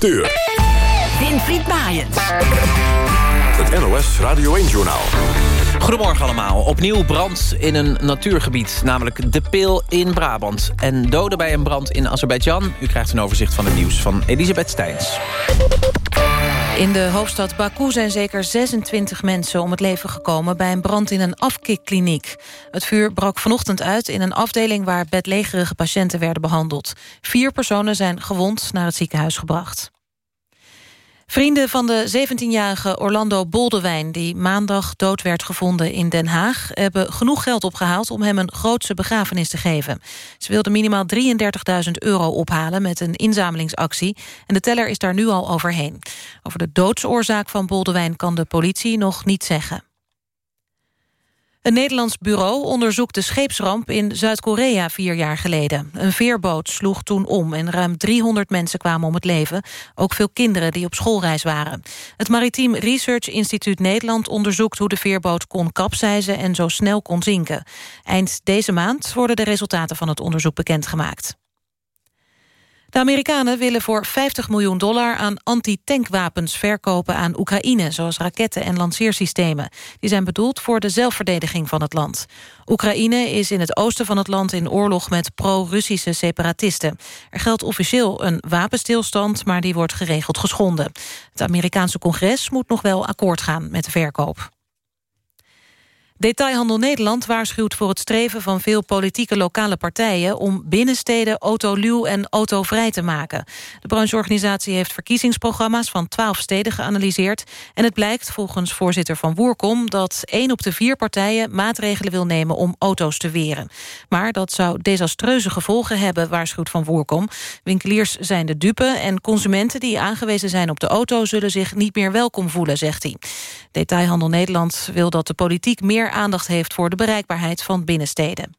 8 uur. Winfried Maaiens. Het NOS Radio 1-journaal. Goedemorgen allemaal. Opnieuw brand in een natuurgebied, namelijk De Peel in Brabant. En doden bij een brand in Azerbeidzjan. U krijgt een overzicht van het nieuws van Elisabeth Steins. In de hoofdstad Baku zijn zeker 26 mensen om het leven gekomen... bij een brand in een afkikkliniek. Het vuur brak vanochtend uit in een afdeling... waar bedlegerige patiënten werden behandeld. Vier personen zijn gewond naar het ziekenhuis gebracht. Vrienden van de 17-jarige Orlando Boldewijn... die maandag dood werd gevonden in Den Haag... hebben genoeg geld opgehaald om hem een grootse begrafenis te geven. Ze wilden minimaal 33.000 euro ophalen met een inzamelingsactie... en de teller is daar nu al overheen. Over de doodsoorzaak van Boldewijn kan de politie nog niet zeggen. Een Nederlands bureau onderzoekt de scheepsramp in Zuid-Korea vier jaar geleden. Een veerboot sloeg toen om en ruim 300 mensen kwamen om het leven. Ook veel kinderen die op schoolreis waren. Het Maritiem Research Instituut Nederland onderzoekt hoe de veerboot kon kapseizen en zo snel kon zinken. Eind deze maand worden de resultaten van het onderzoek bekendgemaakt. De Amerikanen willen voor 50 miljoen dollar aan anti-tankwapens verkopen aan Oekraïne, zoals raketten en lanceersystemen. Die zijn bedoeld voor de zelfverdediging van het land. Oekraïne is in het oosten van het land in oorlog met pro-Russische separatisten. Er geldt officieel een wapenstilstand, maar die wordt geregeld geschonden. Het Amerikaanse congres moet nog wel akkoord gaan met de verkoop. Detailhandel Nederland waarschuwt voor het streven van veel politieke lokale partijen om binnensteden autoluw en autovrij te maken. De brancheorganisatie heeft verkiezingsprogramma's van twaalf steden geanalyseerd en het blijkt volgens voorzitter van Woerkom dat één op de vier partijen maatregelen wil nemen om auto's te weren. Maar dat zou desastreuze gevolgen hebben, waarschuwt van Woerkom. Winkeliers zijn de dupe en consumenten die aangewezen zijn op de auto zullen zich niet meer welkom voelen, zegt hij. Detailhandel Nederland wil dat de politiek meer aandacht heeft voor de bereikbaarheid van binnensteden.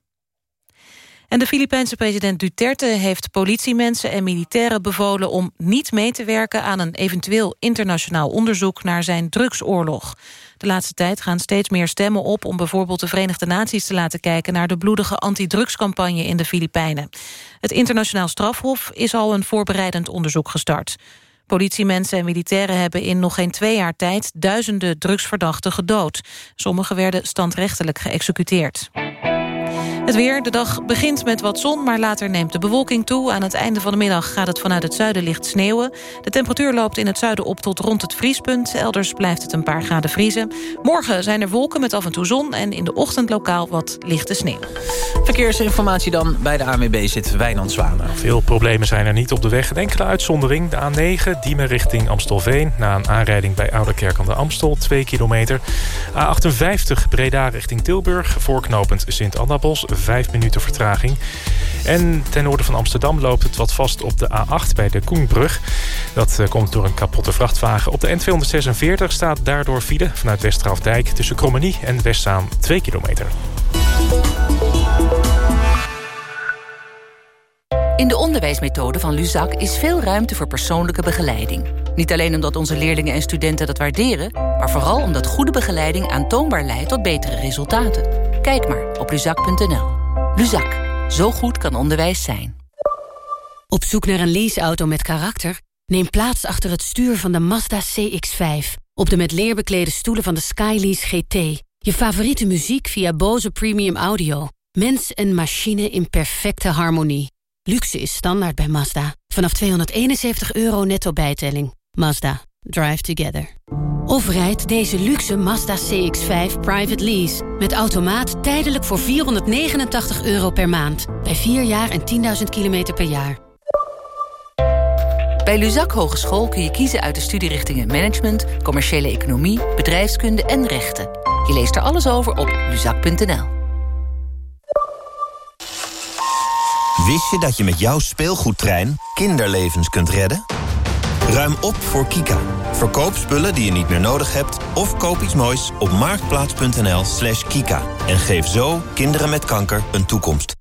En de Filipijnse president Duterte heeft politiemensen en militairen bevolen om niet mee te werken aan een eventueel internationaal onderzoek naar zijn drugsoorlog. De laatste tijd gaan steeds meer stemmen op om bijvoorbeeld de Verenigde Naties te laten kijken naar de bloedige antidrugscampagne in de Filipijnen. Het internationaal strafhof is al een voorbereidend onderzoek gestart. Politiemensen en militairen hebben in nog geen twee jaar tijd... duizenden drugsverdachten gedood. Sommigen werden standrechtelijk geëxecuteerd. Het weer, de dag begint met wat zon, maar later neemt de bewolking toe. Aan het einde van de middag gaat het vanuit het zuiden licht sneeuwen. De temperatuur loopt in het zuiden op tot rond het vriespunt. Elders blijft het een paar graden vriezen. Morgen zijn er wolken met af en toe zon... en in de ochtend lokaal wat lichte sneeuw. Verkeersinformatie dan bij de ANWB zit Wijnand Zwanen. Veel problemen zijn er niet op de weg. Een enkele uitzondering. De A9, Diemen richting Amstelveen. Na een aanrijding bij Ouderkerk aan de Amstel, 2 kilometer. A58, Breda richting Tilburg. Voorknopend Sint-Annabos, 5 minuten vertraging. En ten noorden van Amsterdam loopt het wat vast op de A8 bij de Koenbrug. Dat eh, komt door een kapotte vrachtwagen. Op de N246 staat daardoor file vanuit Westerafdijk... tussen Krommenie en Westzaam 2 kilometer. In de onderwijsmethode van Luzak is veel ruimte voor persoonlijke begeleiding. Niet alleen omdat onze leerlingen en studenten dat waarderen... maar vooral omdat goede begeleiding aantoonbaar leidt tot betere resultaten. Kijk maar op luzak.nl. Luzak, zo goed kan onderwijs zijn. Op zoek naar een leaseauto met karakter? Neem plaats achter het stuur van de Mazda CX-5. Op de met leer beklede stoelen van de Skylease GT. Je favoriete muziek via Bose Premium Audio. Mens en machine in perfecte harmonie. Luxe is standaard bij Mazda. Vanaf 271 euro netto bijtelling. Mazda. Drive together. Of rijd deze luxe Mazda CX-5 private lease. Met automaat tijdelijk voor 489 euro per maand. Bij 4 jaar en 10.000 kilometer per jaar. Bij Luzak Hogeschool kun je kiezen uit de studierichtingen Management... Commerciële Economie, Bedrijfskunde en Rechten. Je leest er alles over op luzak.nl. Wist je dat je met jouw speelgoedtrein kinderlevens kunt redden? Ruim op voor Kika. Verkoop spullen die je niet meer nodig hebt... of koop iets moois op marktplaats.nl slash kika. En geef zo kinderen met kanker een toekomst.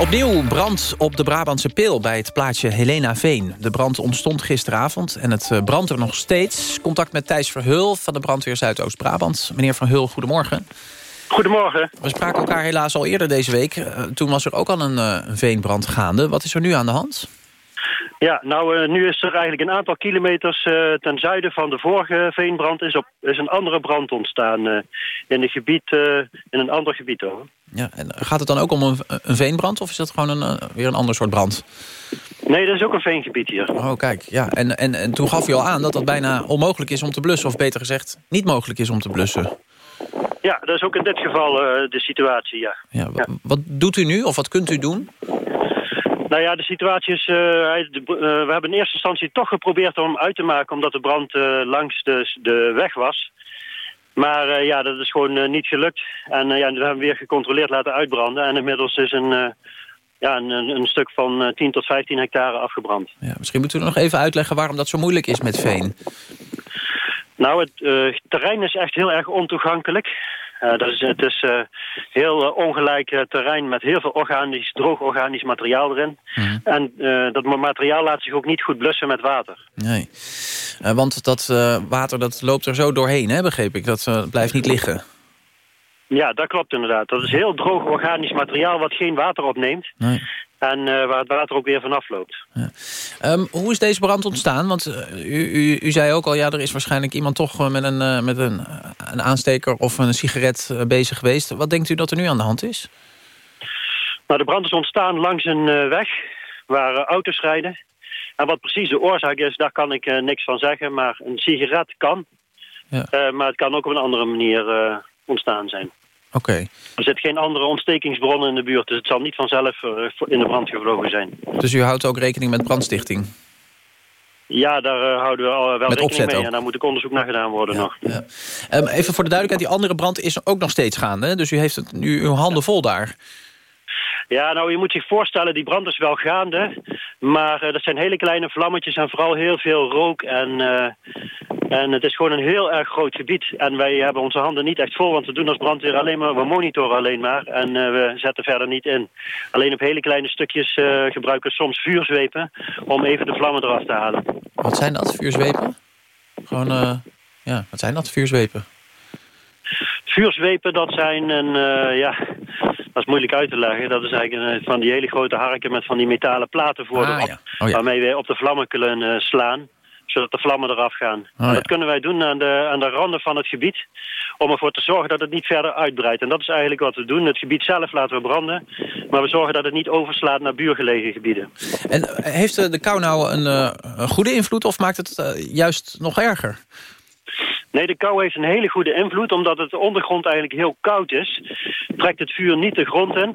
Opnieuw brand op de Brabantse Peel bij het plaatsje Helena Veen. De brand ontstond gisteravond en het eh, brandt er nog steeds. Contact met Thijs Verhul van de brandweer Zuidoost-Brabant. Meneer Verhul, goedemorgen. Goedemorgen. We spraken elkaar helaas al eerder deze week. Eh, toen was er ook al een, uh, een veenbrand gaande. Wat is er nu aan de hand? Ja, nou, uh, nu is er eigenlijk een aantal kilometers uh, ten zuiden van de vorige veenbrand... is, op, is een andere brand ontstaan uh, in, een gebied, in een ander gebied. Hoor. Ja, en gaat het dan ook om een, een veenbrand of is dat gewoon een, weer een ander soort brand? Nee, dat is ook een veengebied hier. Oh, kijk. Ja. En, en, en toen gaf u al aan dat dat bijna onmogelijk is om te blussen... of beter gezegd, niet mogelijk is om te blussen. Ja, dat is ook in dit geval de situatie, ja, ja. Wat doet u nu of wat kunt u doen? Nou ja, de situatie is... Uh, we hebben in eerste instantie toch geprobeerd om uit te maken... omdat de brand uh, langs de, de weg was. Maar ja, dat is gewoon niet gelukt. En ja, we hebben weer gecontroleerd laten uitbranden. En inmiddels is een, ja, een, een, stuk van 10 tot 15 hectare afgebrand. Ja, misschien moeten we nog even uitleggen waarom dat zo moeilijk is met veen. Nou, het terrein is echt heel erg ontoegankelijk. Uh, dat is, het is uh, heel uh, ongelijk terrein met heel veel organisch, droog organisch materiaal erin. Mm. En dat materiaal laat zich ook niet goed blussen met water. Nee, want dat water dat loopt er zo doorheen, hè, begreep ik. Dat blijft niet liggen. Ja, dat klopt inderdaad. Dat is heel droog organisch materiaal wat geen water opneemt. Nee. En uh, waar het water ook weer vanaf loopt. Ja. Um, hoe is deze brand ontstaan? Want uh, u, u, u, zei ook al, ja, er is waarschijnlijk iemand toch met een, uh, met een, een aansteker of een sigaret bezig geweest. Wat denkt u dat er nu aan de hand is? Nou, de brand is ontstaan langs een weg waar auto's rijden. En wat precies de oorzaak is, daar kan ik niks van zeggen. Maar een sigaret kan. Ja. maar het kan ook op een andere manier ontstaan zijn. Oké. Er zit geen andere ontstekingsbronnen in de buurt, dus het zal niet vanzelf uh, in de brand gevlogen zijn. Dus u houdt ook rekening met brandstichting? Ja, daar uh, houden we al wel met rekening mee. Ook. En daar moet ook onderzoek naar gedaan worden ja, nog. Ja. Um, even voor de duidelijkheid, die andere brand is ook nog steeds gaande. Dus u heeft het nu uw handen vol daar. Ja, nou, je moet zich voorstellen, die brand is wel gaande. Maar uh, dat zijn hele kleine vlammetjes en vooral heel veel rook. En, uh, en het is gewoon een heel erg groot gebied. En wij hebben onze handen niet echt vol, want we doen als brandweer alleen maar... we monitoren alleen maar en uh, we zetten verder niet in. Alleen op hele kleine stukjes gebruiken we soms vuurzwepen... om even de vlammen eraf te halen. Wat zijn dat, vuurzwepen? Gewoon, ja, wat zijn dat, vuurzwepen? Vuurzwepen, dat zijn een, ja, dat is moeilijk uit te leggen. Dat is eigenlijk een, van die hele grote harken met van die metalen platen voor ah, erop. Ja. Oh, ja. Waarmee we op de vlammen kunnen uh, slaan zodat de vlammen eraf gaan. Oh, dat kunnen wij doen aan de, aan de randen van het gebied... om ervoor te zorgen dat het niet verder uitbreidt. En dat is eigenlijk wat we doen. Het gebied zelf laten we branden... maar we zorgen dat het niet overslaat naar buurgelegen gebieden. En heeft de kou nou een, een goede invloed... of maakt het juist nog erger? Nee, de kou heeft een hele goede invloed. Omdat het de ondergrond eigenlijk heel koud is... trekt het vuur niet de grond in...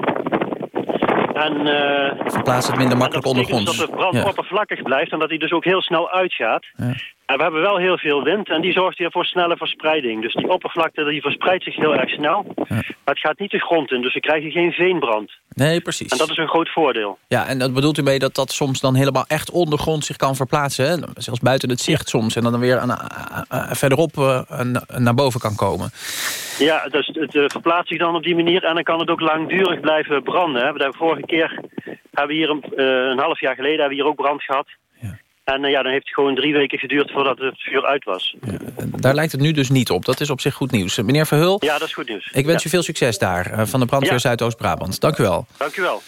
En, uh, Verplaatst het minder makkelijk ondergronds. Dus dat de brand oppervlakkig blijft en dat hij dus ook heel snel uitgaat. Ja. En we hebben wel heel veel wind en die zorgt hier voor snelle verspreiding. Dus die oppervlakte die verspreidt zich heel erg snel. Ja. Maar het gaat niet de grond in, dus we krijgen geen veenbrand. Nee, precies. En dat is een groot voordeel. Ja, en dat bedoelt u mee dat dat soms dan helemaal echt ondergrond zich kan verplaatsen? Hè? Zelfs buiten het zicht soms. En dan weer aan, uh, verderop uh, naar boven kan komen. Ja, dus het verplaatst zich dan op die manier. En dan kan het ook langdurig blijven branden. Hè? We hebben vorige keer, hebben we hier een, een half jaar geleden, hebben we hier ook brand gehad. En uh, ja, dan heeft het gewoon drie weken geduurd voordat het vuur uit was. Ja, daar lijkt het nu dus niet op. Dat is op zich goed nieuws. Meneer Verhul. Ja, dat is goed nieuws. Ik wens ja. u veel succes daar uh, van de brandweer. Zuidoost-Brabant. Dank u wel. Dank u wel.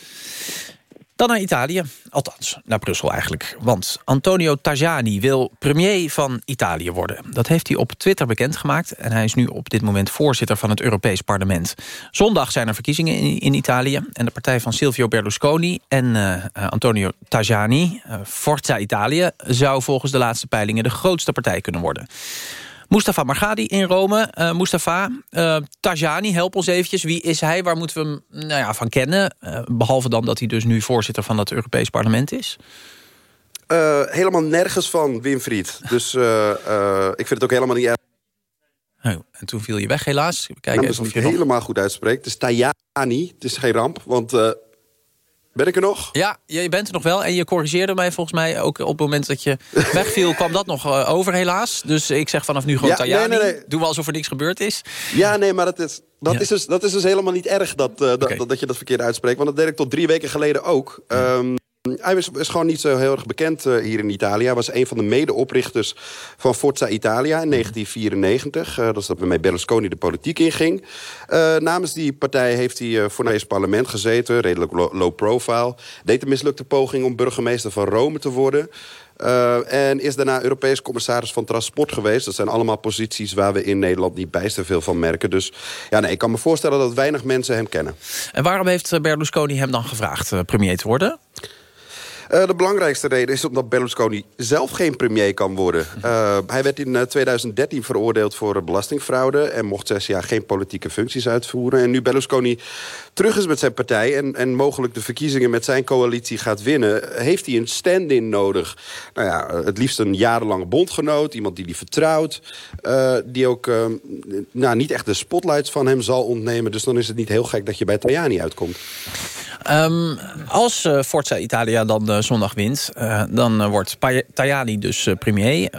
Dan naar Italië. Althans, naar Brussel eigenlijk. Want Antonio Tajani wil premier van Italië worden. Dat heeft hij op Twitter bekendgemaakt. En hij is nu op dit moment voorzitter van het Europees Parlement. Zondag zijn er verkiezingen in, in Italië. En de partij van Silvio Berlusconi en uh, Antonio Tajani, uh, Forza Italië... zou volgens de laatste peilingen de grootste partij kunnen worden. Mustafa Margadi in Rome. Uh, Mustafa, uh, Tajani, help ons eventjes. Wie is hij? Waar moeten we hem nou ja, van kennen? Uh, behalve dan dat hij dus nu voorzitter van het Europees Parlement is. helemaal nergens van, Winfried. Dus ik vind het ook helemaal niet erg. Oh, en toen viel je weg helaas. Kijken nou, of je helemaal goed uitspreekt. Het is Tajani, het is geen ramp, want ben ik er nog? Ja, je bent er nog wel. En je corrigeerde mij volgens mij ook op het moment dat je wegviel... kwam dat nog eh, over helaas. Dus ik zeg vanaf nu gewoon ja, Tajani. Nee, nee, nee. Doe alsof er niks gebeurd is. Ja, nee, maar dat is, dat, is, dus, dat is dus helemaal niet erg dat, uh, dat, dat, je dat verkeerd uitspreekt. Want dat deed ik tot drie weken geleden ook. Um, hij is, gewoon niet zo heel erg bekend uh, hier in Italië. Hij was een van de medeoprichters van Forza Italia in 1994. Uh, dat is dat waarmee Berlusconi de politiek inging. Uh, namens die partij heeft hij voor het parlement gezeten. Redelijk low profile. Deed een mislukte poging om burgemeester van Rome te worden. En is daarna Europees commissaris van Transport geweest. Dat zijn allemaal posities waar we in Nederland niet bijster veel van merken. Dus ja, nee, ik kan me voorstellen dat weinig mensen hem kennen. En waarom heeft Berlusconi hem dan gevraagd premier te worden? Uh, de belangrijkste reden is omdat Berlusconi zelf geen premier kan worden. Uh, hij werd in 2013 veroordeeld voor belastingfraude... en mocht zes jaar geen politieke functies uitvoeren. En nu Berlusconi terug is met zijn partij... en, en mogelijk de verkiezingen met zijn coalitie gaat winnen... heeft hij een stand-in nodig. Nou ja, het liefst een jarenlange bondgenoot. Iemand die hij vertrouwt. Uh, die ook nou, niet echt de spotlights van hem zal ontnemen. Dus dan is het niet heel gek dat je bij Tajani uitkomt. Um, als Forza Italia dan zondag wint... Uh, dan wordt Tajani dus premier.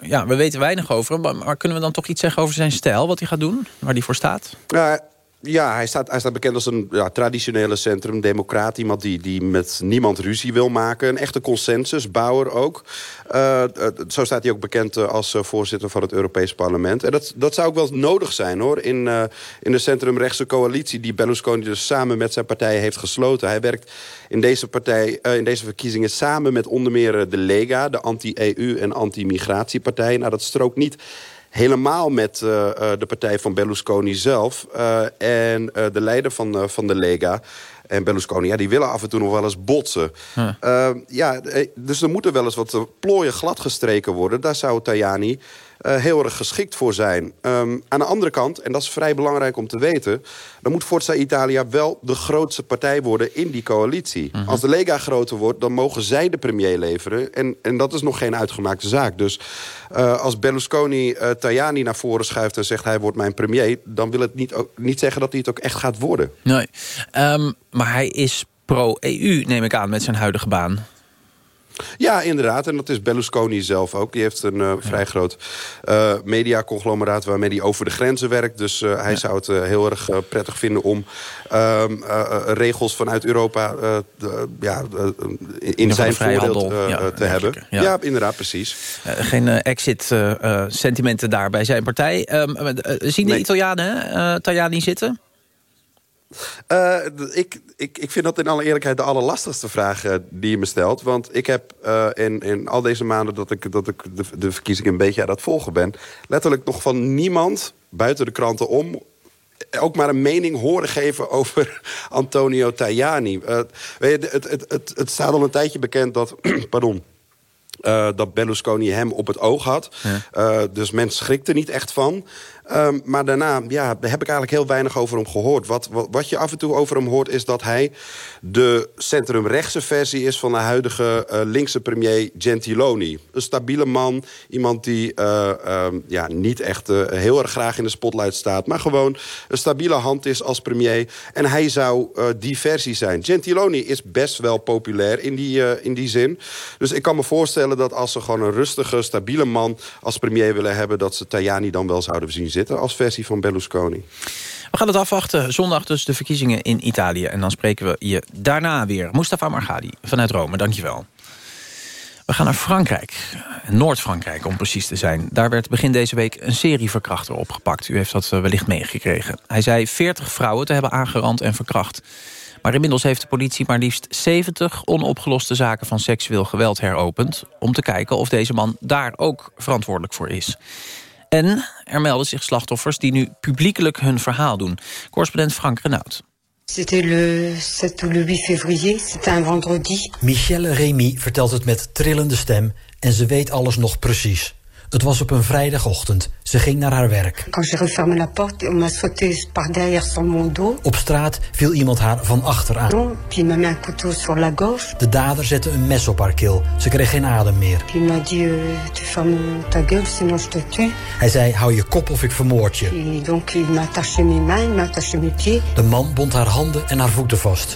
ja, we weten weinig over hem. Maar, kunnen we dan toch iets zeggen over zijn stijl? Wat hij gaat doen? Waar hij voor staat? Ja, hij staat, hij staat bekend als een ja, traditionele centrum, democraat. Iemand die, die met niemand ruzie wil maken. Een echte consensusbouwer ook. Uh, zo staat hij ook bekend uh, als voorzitter van het Europees Parlement. En dat, dat zou ook wel nodig zijn hoor. In, in de centrumrechtse coalitie die Berlusconi dus samen met zijn partij heeft gesloten. Hij werkt in deze, partij, in deze verkiezingen samen met onder meer de Lega... de anti-EU en anti-migratiepartij. Nou, dat strookt niet helemaal met uh, de partij van Berlusconi zelf. Uh, en de leider van, van de Lega en Berlusconi, ja, die willen af en toe nog wel eens botsen. Huh. ja, dus er moeten wel eens wat plooien gladgestreken worden. Daar zou Tajani uh, heel erg geschikt voor zijn. Um, aan de andere kant, en dat is vrij belangrijk om te weten... dan moet Forza Italia wel de grootste partij worden in die coalitie. -huh. Als de Lega groter wordt, dan mogen zij de premier leveren. En, en dat is nog geen uitgemaakte zaak. Dus uh, als Berlusconi uh, Tajani naar voren schuift en zegt... hij wordt mijn premier, dan wil het niet, ook, niet zeggen dat hij het ook echt gaat worden. Nee, um, maar hij is pro-EU, neem ik aan, met zijn huidige baan. Ja, inderdaad. En dat is Berlusconi zelf ook. Die heeft een uh, vrij groot uh, mediaconglomeraat waarmee hij over de grenzen werkt. Dus uh, hij ja. zou het heel erg prettig vinden om ehm, regels vanuit Europa de, ja, in, in zijn voordeel ja, te hebben. Ja. inderdaad, precies. geen exit-sentimenten daar bij zijn partij. Um, zien de nee. Italianen Tajani zitten? Uh, ik, ik, ik vind dat in alle eerlijkheid de allerlastigste vraag uh, die je me stelt. Want ik heb uh, in, in al deze maanden dat ik, dat ik de, de verkiezingen een beetje aan het volgen ben... letterlijk nog van niemand buiten de kranten om ook maar een mening horen geven over Antonio Tajani. weet je, het, het, het, het staat al een tijdje bekend dat... pardon, uh, dat Berlusconi hem op het oog had. Ja. Uh, dus men schrikte niet echt van. Um, maar daarna ja, heb ik eigenlijk heel weinig over hem gehoord. Wat, wat, je af en toe over hem hoort is dat hij de centrumrechtse versie is... van de huidige uh, linkse premier Gentiloni. Een stabiele man, iemand die uh, um, ja, niet echt uh, heel erg graag in de spotlight staat... maar gewoon een stabiele hand is als premier. En hij zou die versie zijn. Gentiloni is best wel populair in die, in die zin. Dus ik kan me voorstellen dat als ze gewoon een rustige, stabiele man... als premier willen hebben, dat ze Tajani dan wel zouden zien zitten als versie van Berlusconi. We gaan het afwachten. Zondag dus de verkiezingen in Italië. En dan spreken we je daarna weer. Mustafa Margadi vanuit Rome, dankjewel. We gaan naar Frankrijk, Noord-Frankrijk om precies te zijn. Daar werd begin deze week een serieverkrachter opgepakt. U heeft dat eh, wellicht meegekregen. Hij zei 40 vrouwen te hebben aangerand en verkracht. Maar inmiddels heeft de politie maar liefst 70 onopgeloste zaken van seksueel geweld heropend... om te kijken of deze man daar ook verantwoordelijk voor is. En er melden zich slachtoffers die nu publiekelijk hun verhaal doen. Correspondent Frank Renaud. C'était le 7 ou le 8 février, c'était un vendredi. Michelle Remy vertelt het met trillende stem en ze weet alles nog precies. Het was op een vrijdagochtend. Ze ging naar haar werk. Op straat viel iemand haar van achter aan. De dader zette een mes op haar keel. Ze kreeg geen adem meer. Euh. Hij zei, hou je kop of ik vermoord je. De man bond haar handen en haar voeten vast.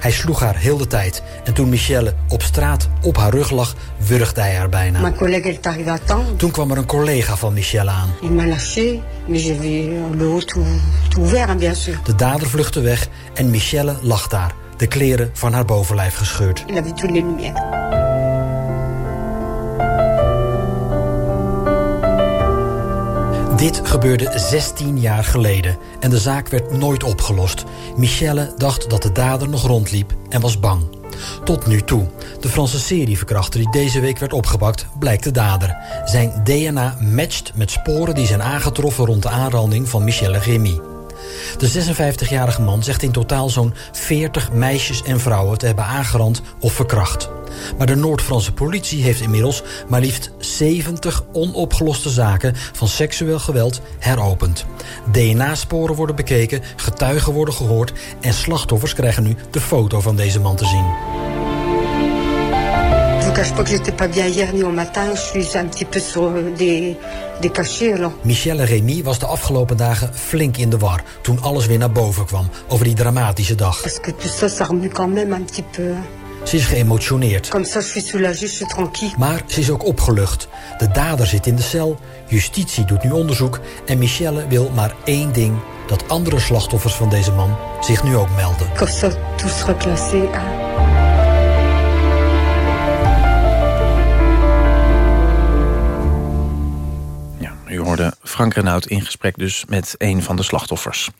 Hij sloeg haar heel de tijd. En toen Michelle op straat op haar rug lag, wurgde hij haar bijna. Toen kwam er een collega van Michelle aan. De dader vluchtte weg en Michelle lag daar. De kleren van haar bovenlijf gescheurd. Dit gebeurde 16 jaar geleden en de zaak werd nooit opgelost. Michelle dacht dat de dader nog rondliep en was bang. Tot nu toe. De Franse serieverkrachter die deze week werd opgepakt, blijkt de dader. Zijn DNA matcht met sporen die zijn aangetroffen rond de aanranding van Michelle Remy. De 56-jarige man zegt in totaal zo'n 40 meisjes en vrouwen te hebben aangerand of verkracht. Maar de Noord-Franse politie heeft inmiddels maar liefst 70 onopgeloste zaken van seksueel geweld heropend. DNA-sporen worden bekeken, getuigen worden gehoord en slachtoffers krijgen nu de foto van deze man te zien. Cache pas que j'étais pas bien hier ni au matin. Je suis un petit peu sur euh, des, des cachets, alors. Michelle Remy was de afgelopen dagen flink in de war toen alles weer naar boven kwam over die dramatische dag. Parce que tout ça, ça remue quand même un petit peu. Ze is geëmotioneerd. Comme ça, je suis soulagée, je suis tranquille. Maar ze is ook opgelucht. De dader zit in de cel, justitie doet nu onderzoek... en Michelle wil maar één ding... dat andere slachtoffers van deze man zich nu ook melden. Comme ça, tout sera classé. hein. Hoorde Frank Renaud in gesprek dus met een van de slachtoffers.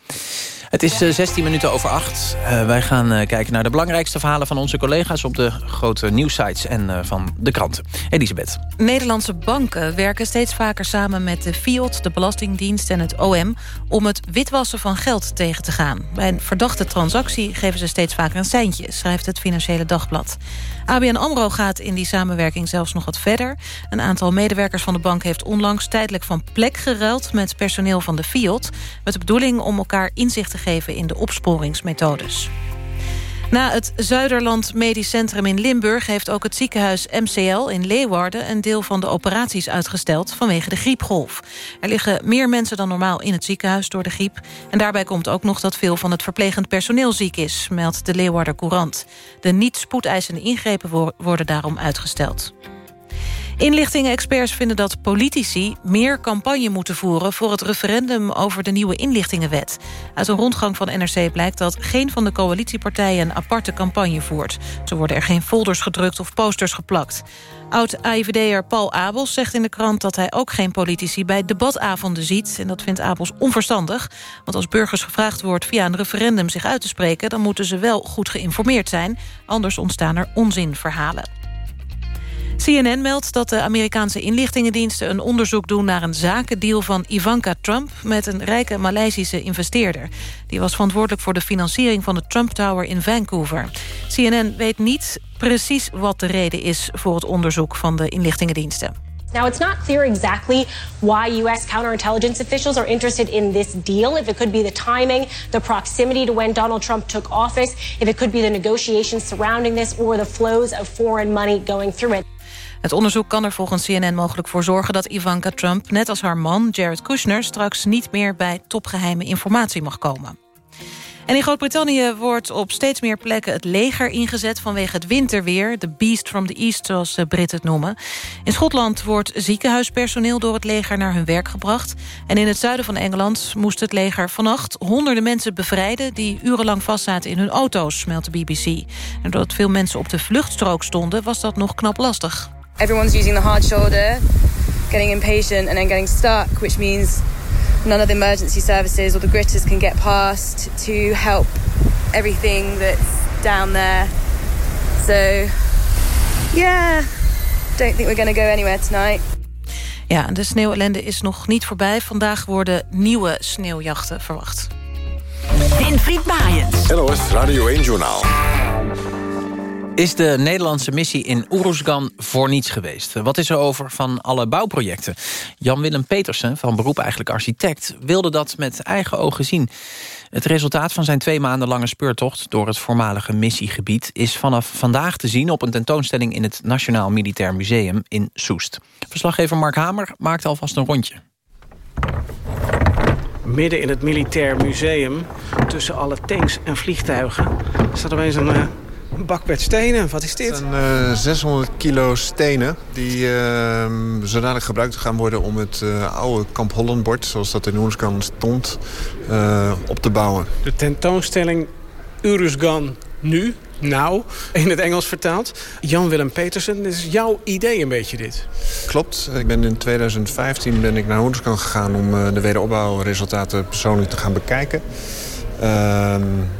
Het is eh, 16 minuten over 8. Eh, wij gaan eh, kijken naar de belangrijkste verhalen van onze collega's... op de grote nieuwsites en eh, van de kranten. Elisabeth. Nederlandse banken werken steeds vaker samen met de FIOD, de Belastingdienst en het OM... om het witwassen van geld tegen te gaan. Bij een verdachte transactie geven ze steeds vaker een seintje... schrijft het Financiële Dagblad. ABN AMRO gaat in die samenwerking zelfs nog wat verder. Een aantal medewerkers van de bank heeft onlangs tijdelijk van plek geruild... met personeel van de FIOD, met de bedoeling om elkaar inzicht te geven... in de opsporingsmethodes. Na het Zuiderland Medisch Centrum in Limburg... heeft ook het ziekenhuis MCL in Leeuwarden... een deel van de operaties uitgesteld vanwege de griepgolf. Er liggen meer mensen dan normaal in het ziekenhuis door de griep. En daarbij komt ook nog dat veel van het verplegend personeel ziek is... meldt de Leeuwarder Courant. De niet spoedeisende ingrepen wo- worden daarom uitgesteld. Inlichtingenexperts vinden dat politici meer campagne moeten voeren... voor het referendum over de nieuwe inlichtingenwet. Uit een rondgang van NRC blijkt dat geen van de coalitiepartijen... een aparte campagne voert. Zo worden er geen folders gedrukt of posters geplakt. Oud-AIVD'er Paul Abels zegt in de krant dat hij ook geen politici... bij debatavonden ziet, en dat vindt Abels onverstandig. Want als burgers gevraagd wordt via een referendum zich uit te spreken... dan moeten ze wel goed geïnformeerd zijn. Anders ontstaan er onzinverhalen. CNN meldt dat de Amerikaanse inlichtingendiensten een onderzoek doen naar een zakendeal van Ivanka Trump met een rijke Maleisische investeerder. Die was verantwoordelijk voor de financiering van de Trump Tower in Vancouver. CNN weet niet precies wat de reden is voor het onderzoek van de inlichtingendiensten. Now, it's not clear exactly why U.S. counterintelligence officials are interested in this deal. If it could be the timing, the proximity to when Donald Trump took office, if it could be the negotiations surrounding this, or the flows of foreign money going through it. Het onderzoek kan er volgens CNN mogelijk voor zorgen dat Ivanka Trump... net als haar man Jared Kushner straks niet meer bij topgeheime informatie mag komen. En in Groot-Brittannië wordt op steeds meer plekken het leger ingezet vanwege het winterweer. De beast from the east, zoals de Britten het noemen. In Schotland wordt ziekenhuispersoneel door het leger naar hun werk gebracht. En in het zuiden van Engeland moest het leger vannacht honderden mensen bevrijden... die urenlang vastzaten in hun auto's, meldt de BBC. En doordat veel mensen op de vluchtstrook stonden, was dat nog knap lastig. Everyone's using the hard shoulder, getting impatient and then getting stuck, which means none of the emergency services or the gritters can get past to help everything that's down there. So, yeah, don't think we're going to go anywhere tonight. Ja, de sneeuwellende is nog niet voorbij. Vandaag worden nieuwe sneeuwjachten verwacht. Winfried Maaiens. NOS Radio 1 Journaal. Is de Nederlandse missie in Oeruzgan voor niets geweest? Wat is er over van alle bouwprojecten? Jan-Willem Petersen, van beroep eigenlijk architect... wilde dat met eigen ogen zien. Het resultaat van zijn twee maanden lange speurtocht... door het voormalige missiegebied... is vanaf vandaag te zien op een tentoonstelling... in het Nationaal Militair Museum in Soest. Verslaggever Mark Hamer maakt alvast een rondje. Midden in het Militair Museum, tussen alle tanks en vliegtuigen... staat opeens een... Een bak met stenen, wat is dit? Het zijn uh, 600 kilo stenen die uh, zodanig gebruikt gaan worden... om het uh, oude Kamp Hollandbord, zoals dat in Oerskan stond, uh, op te bouwen. De tentoonstelling Urusgan nu, nou, in het Engels vertaald. Jan-Willem Petersen, dit is jouw idee een beetje dit. Klopt. Ik ben in 2015 ben ik naar Oerskan gegaan... om de wederopbouwresultaten persoonlijk te gaan bekijken. Uh,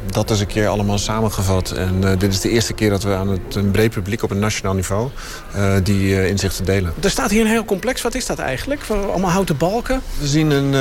dat is een keer allemaal samengevat. En uh, dit is de eerste keer dat we aan het, een breed publiek op een nationaal niveau uh, die uh, inzichten delen. Er staat hier een heel complex. Wat is dat eigenlijk? Allemaal houten balken? We zien een,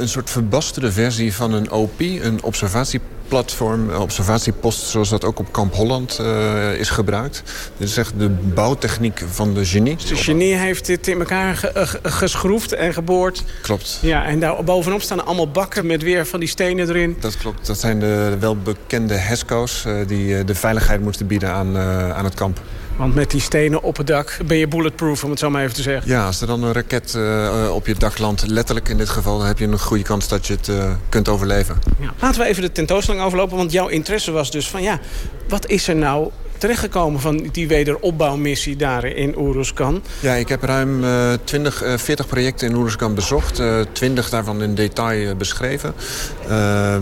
een soort verbasterde versie van een OP, een observatie platform, observatiepost... zoals dat ook op Kamp Holland uh, is gebruikt. Dit is echt de bouwtechniek van de genie. De genie heeft dit in elkaar ge geschroefd en geboord. Klopt. Ja, en daar bovenop staan allemaal bakken met weer van die stenen erin. Dat klopt. Dat zijn de welbekende HESCO's... Uh, die de veiligheid moesten bieden aan, aan het kamp. Want met die stenen op het dak ben je bulletproof, om het zo maar even te zeggen. Ja, als er dan een raket uh, op je dak landt, letterlijk in dit geval... dan heb je een goede kans dat je het uh, kunt overleven. Ja. Laten we even de tentoonstelling overlopen, want jouw interesse was dus van... ja, wat is er nou terechtgekomen van die wederopbouwmissie daar in Oeruzkan? Ja, ik heb ruim uh, 20, uh, 40 projecten in Oeruzkan bezocht. Uh, 20 daarvan in detail beschreven.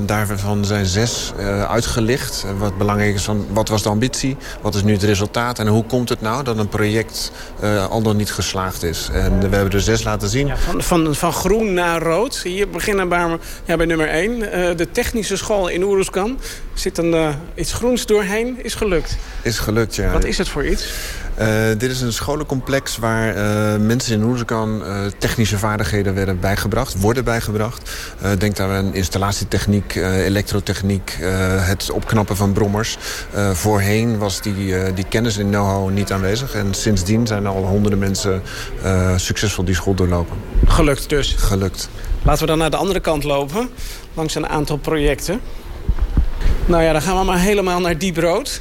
daarvan zijn zes uitgelicht. Wat belangrijk is, van, wat was de ambitie? Wat is nu het resultaat? En hoe komt het nou dat een project al dan niet geslaagd is? En we hebben er zes laten zien. Ja, van, van, van groen naar rood. Hier beginnen bij, ja, bij nummer 1. de technische school in Oeruzkan. Zit een, iets groens doorheen. Is gelukt. Is gelukt, ja. Wat is het voor iets? Uh, dit is een scholencomplex waar uh, mensen in Oezekan uh, technische vaardigheden werden bijgebracht, worden bijgebracht. denk daar aan installatietechniek, elektrotechniek, het opknappen van brommers. voorheen was die, die kennis en know-how niet aanwezig. En sindsdien zijn al honderden mensen succesvol die school doorlopen. Gelukt dus? Gelukt. Laten we dan naar de andere kant lopen, langs een aantal projecten. Nou ja, dan gaan we maar helemaal naar Deep Road.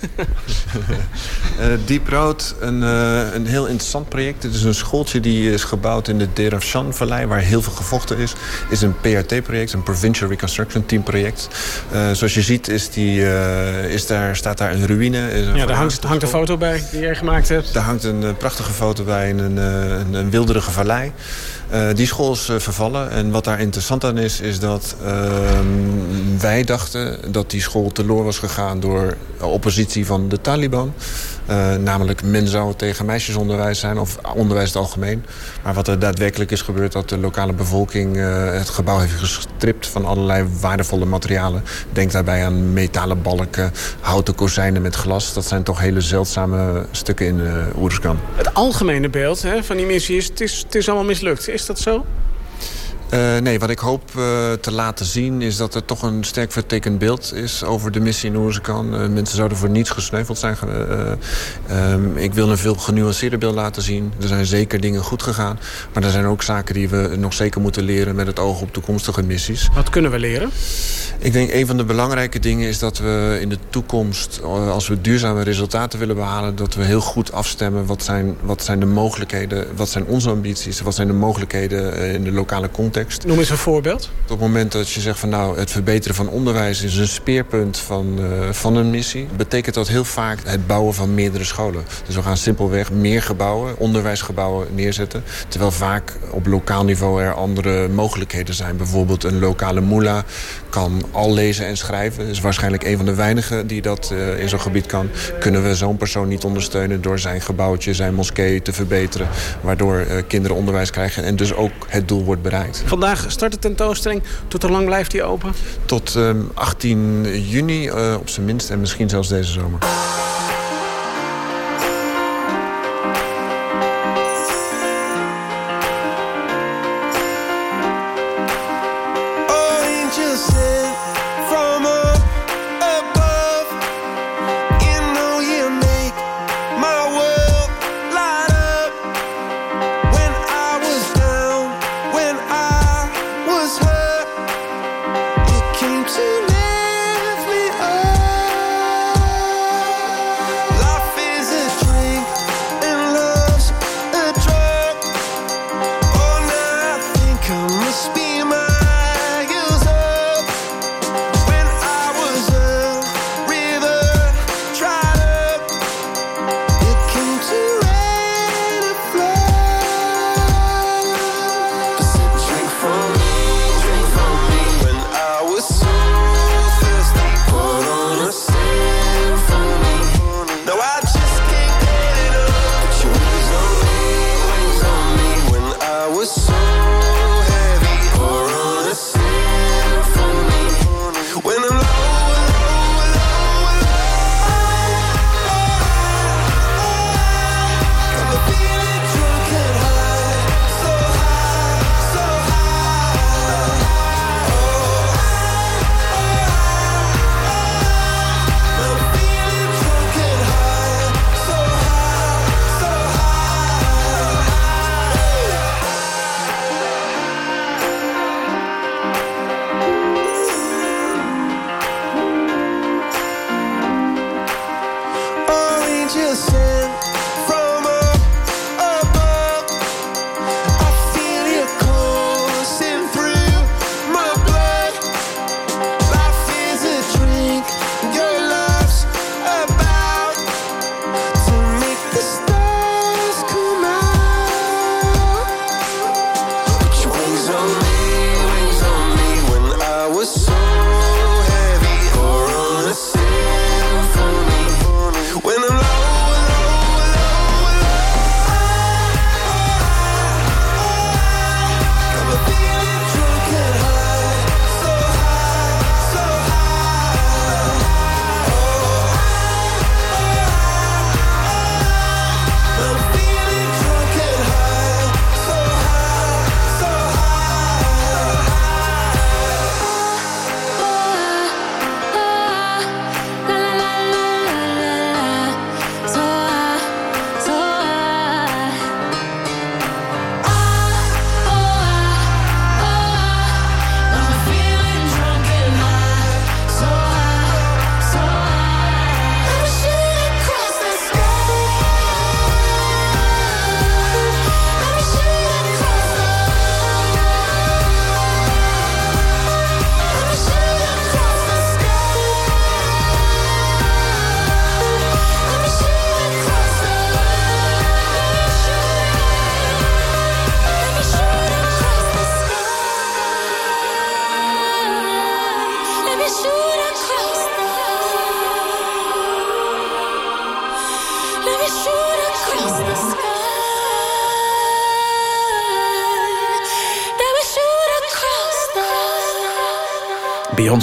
uh, Deep Road, een, uh, een heel interessant project. Het is een schooltje die is gebouwd in de Derafshan-vallei... waar heel veel gevochten is. Het is een PRT-project, een Provincial Reconstruction Team project. Uh, zoals je ziet is die, is daar, staat daar een ruïne. Een ja, daar hangt, hangt een foto bij die jij gemaakt hebt. Daar hangt een prachtige foto bij in een, een, een wilderige vallei. Uh, die school is uh, vervallen. En wat daar interessant aan is, is dat uh, wij dachten dat die school teloor was gegaan door oppositie van de Taliban. Uh, namelijk men zou tegen meisjesonderwijs zijn of onderwijs het algemeen. Maar wat er daadwerkelijk is gebeurd... dat de lokale bevolking het gebouw heeft gestript van allerlei waardevolle materialen. Denk daarbij aan metalen balken, houten kozijnen met glas. Dat zijn toch hele zeldzame stukken in uh. Het algemene beeld hè, van die missie is... het is allemaal mislukt. Is dat zo? Uh, nee, wat ik hoop uh, te laten zien is dat er toch een sterk vertekend beeld is over de missie in Oerzkan. Uh, mensen zouden voor niets gesneuveld zijn. Um, ik wil een veel genuanceerder beeld laten zien. Er zijn zeker dingen goed gegaan. Maar er zijn ook zaken die we nog zeker moeten leren met het oog op toekomstige missies. Wat kunnen we leren? Ik denk een van de belangrijke dingen is dat we in de toekomst, als we duurzame resultaten willen behalen, dat we heel goed afstemmen wat zijn, wat zijn de mogelijkheden, wat zijn onze ambities, wat zijn de mogelijkheden in de lokale context Noem eens een voorbeeld. Op het moment dat je zegt van nou het verbeteren van onderwijs is een speerpunt van, uh, van een missie, betekent dat heel vaak het bouwen van meerdere scholen. Dus we gaan simpelweg meer gebouwen, onderwijsgebouwen neerzetten. Terwijl vaak op lokaal niveau er andere mogelijkheden zijn. Bijvoorbeeld een lokale moela kan al lezen en schrijven. is waarschijnlijk een van de weinigen die dat uh, in zo'n gebied kan. Kunnen we zo'n persoon niet ondersteunen door zijn gebouwtje, zijn moskee te verbeteren. Waardoor uh, kinderen onderwijs krijgen en dus ook het doel wordt bereikt. Vandaag start de tentoonstelling. Tot hoe lang blijft die open? Tot uh, 18 juni uh, op zijn minst en misschien zelfs deze zomer.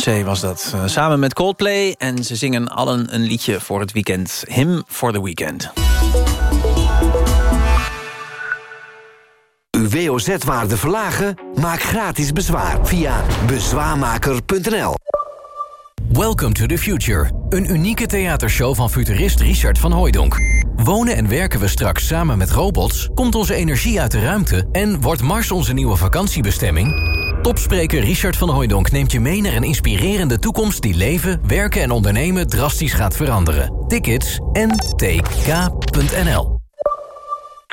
Beyoncé was dat, uh, samen met Coldplay. En ze zingen allen een liedje voor het weekend. Him for the Weekend. Uw WOZ-waarde verlagen? Maak gratis bezwaar via bezwaarmaker.nl. Welcome to the Future. Een unieke theatershow van futurist Richard van Hooijdonk. Wonen en werken we straks samen met robots? Komt onze energie uit de ruimte? En wordt Mars onze nieuwe vakantiebestemming? Topspreker Richard van Hooijdonk neemt je mee naar een inspirerende toekomst... die leven, werken en ondernemen drastisch gaat veranderen. Tickets ntk.nl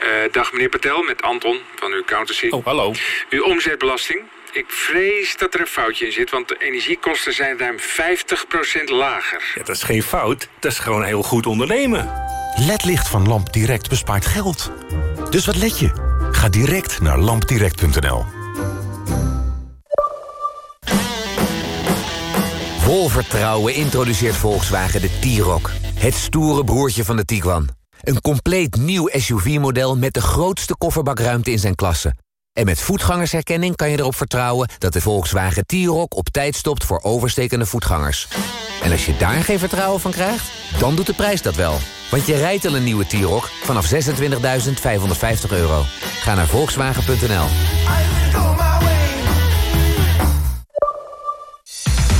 uh, Dag meneer Patel, met Anton van uw accountancy. Oh, hallo. Uw omzetbelasting. Ik vrees dat er een foutje in zit, want de energiekosten zijn ruim 50% lager. Ja, dat is geen fout, dat is gewoon heel goed ondernemen. LED-licht van Lamp Direct bespaart geld. Dus wat let je? Ga direct naar lampdirect.nl. Vol vertrouwen introduceert Volkswagen de T-Roc. Het stoere broertje van de Tiguan. Een compleet nieuw SUV-model met de grootste kofferbakruimte in zijn klasse. En met voetgangersherkenning kan je erop vertrouwen... dat de Volkswagen T-Roc op tijd stopt voor overstekende voetgangers. En als je daar geen vertrouwen van krijgt, dan doet de prijs dat wel. Want je rijdt al een nieuwe T-Roc vanaf 26.550 euro. Ga naar Volkswagen.nl.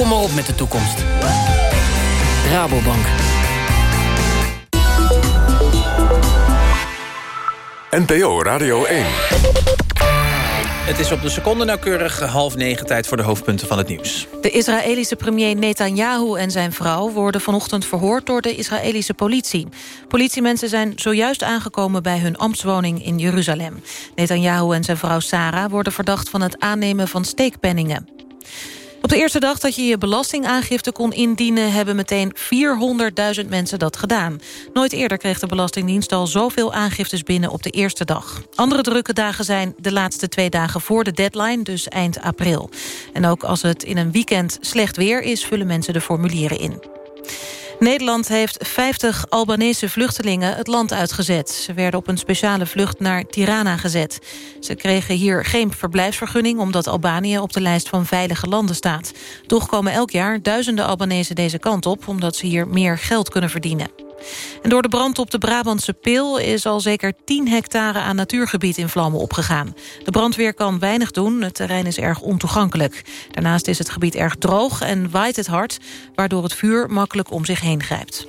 Kom maar op met de toekomst. Rabobank. NPO Radio 1. Het is op de seconde nauwkeurig half negen tijd voor de hoofdpunten van het nieuws. De Israëlische premier Netanyahu en zijn vrouw worden vanochtend verhoord door de Israëlische politie. Politiemensen zijn zojuist aangekomen bij hun ambtswoning in Jeruzalem. Netanyahu en zijn vrouw Sarah worden verdacht van het aannemen van steekpenningen. Op de eerste dag dat je je belastingaangifte kon indienen... hebben meteen 400.000 mensen dat gedaan. Nooit eerder kreeg de Belastingdienst al zoveel aangiftes binnen op de eerste dag. Andere drukke dagen zijn de laatste twee dagen voor de deadline, dus eind april. En ook als het in een weekend slecht weer is, vullen mensen de formulieren in. Nederland heeft 50 Albanese vluchtelingen het land uitgezet. Ze werden op een speciale vlucht naar Tirana gezet. Ze kregen hier geen verblijfsvergunning... omdat Albanië op de lijst van veilige landen staat. Toch komen elk jaar duizenden Albanese deze kant op... omdat ze hier meer geld kunnen verdienen. En door de brand op de Brabantse Peel is al zeker 10 hectare aan natuurgebied in vlammen opgegaan. De brandweer kan weinig doen, het terrein is erg ontoegankelijk. Daarnaast is het gebied erg droog en waait het hard, waardoor het vuur makkelijk om zich heen grijpt.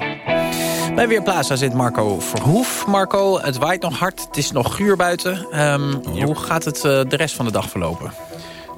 Bij Weerplaza zit Marco Verhoef. Marco, het waait nog hard, het is nog guur buiten. Um, Hoe gaat het uh, de rest van de dag verlopen?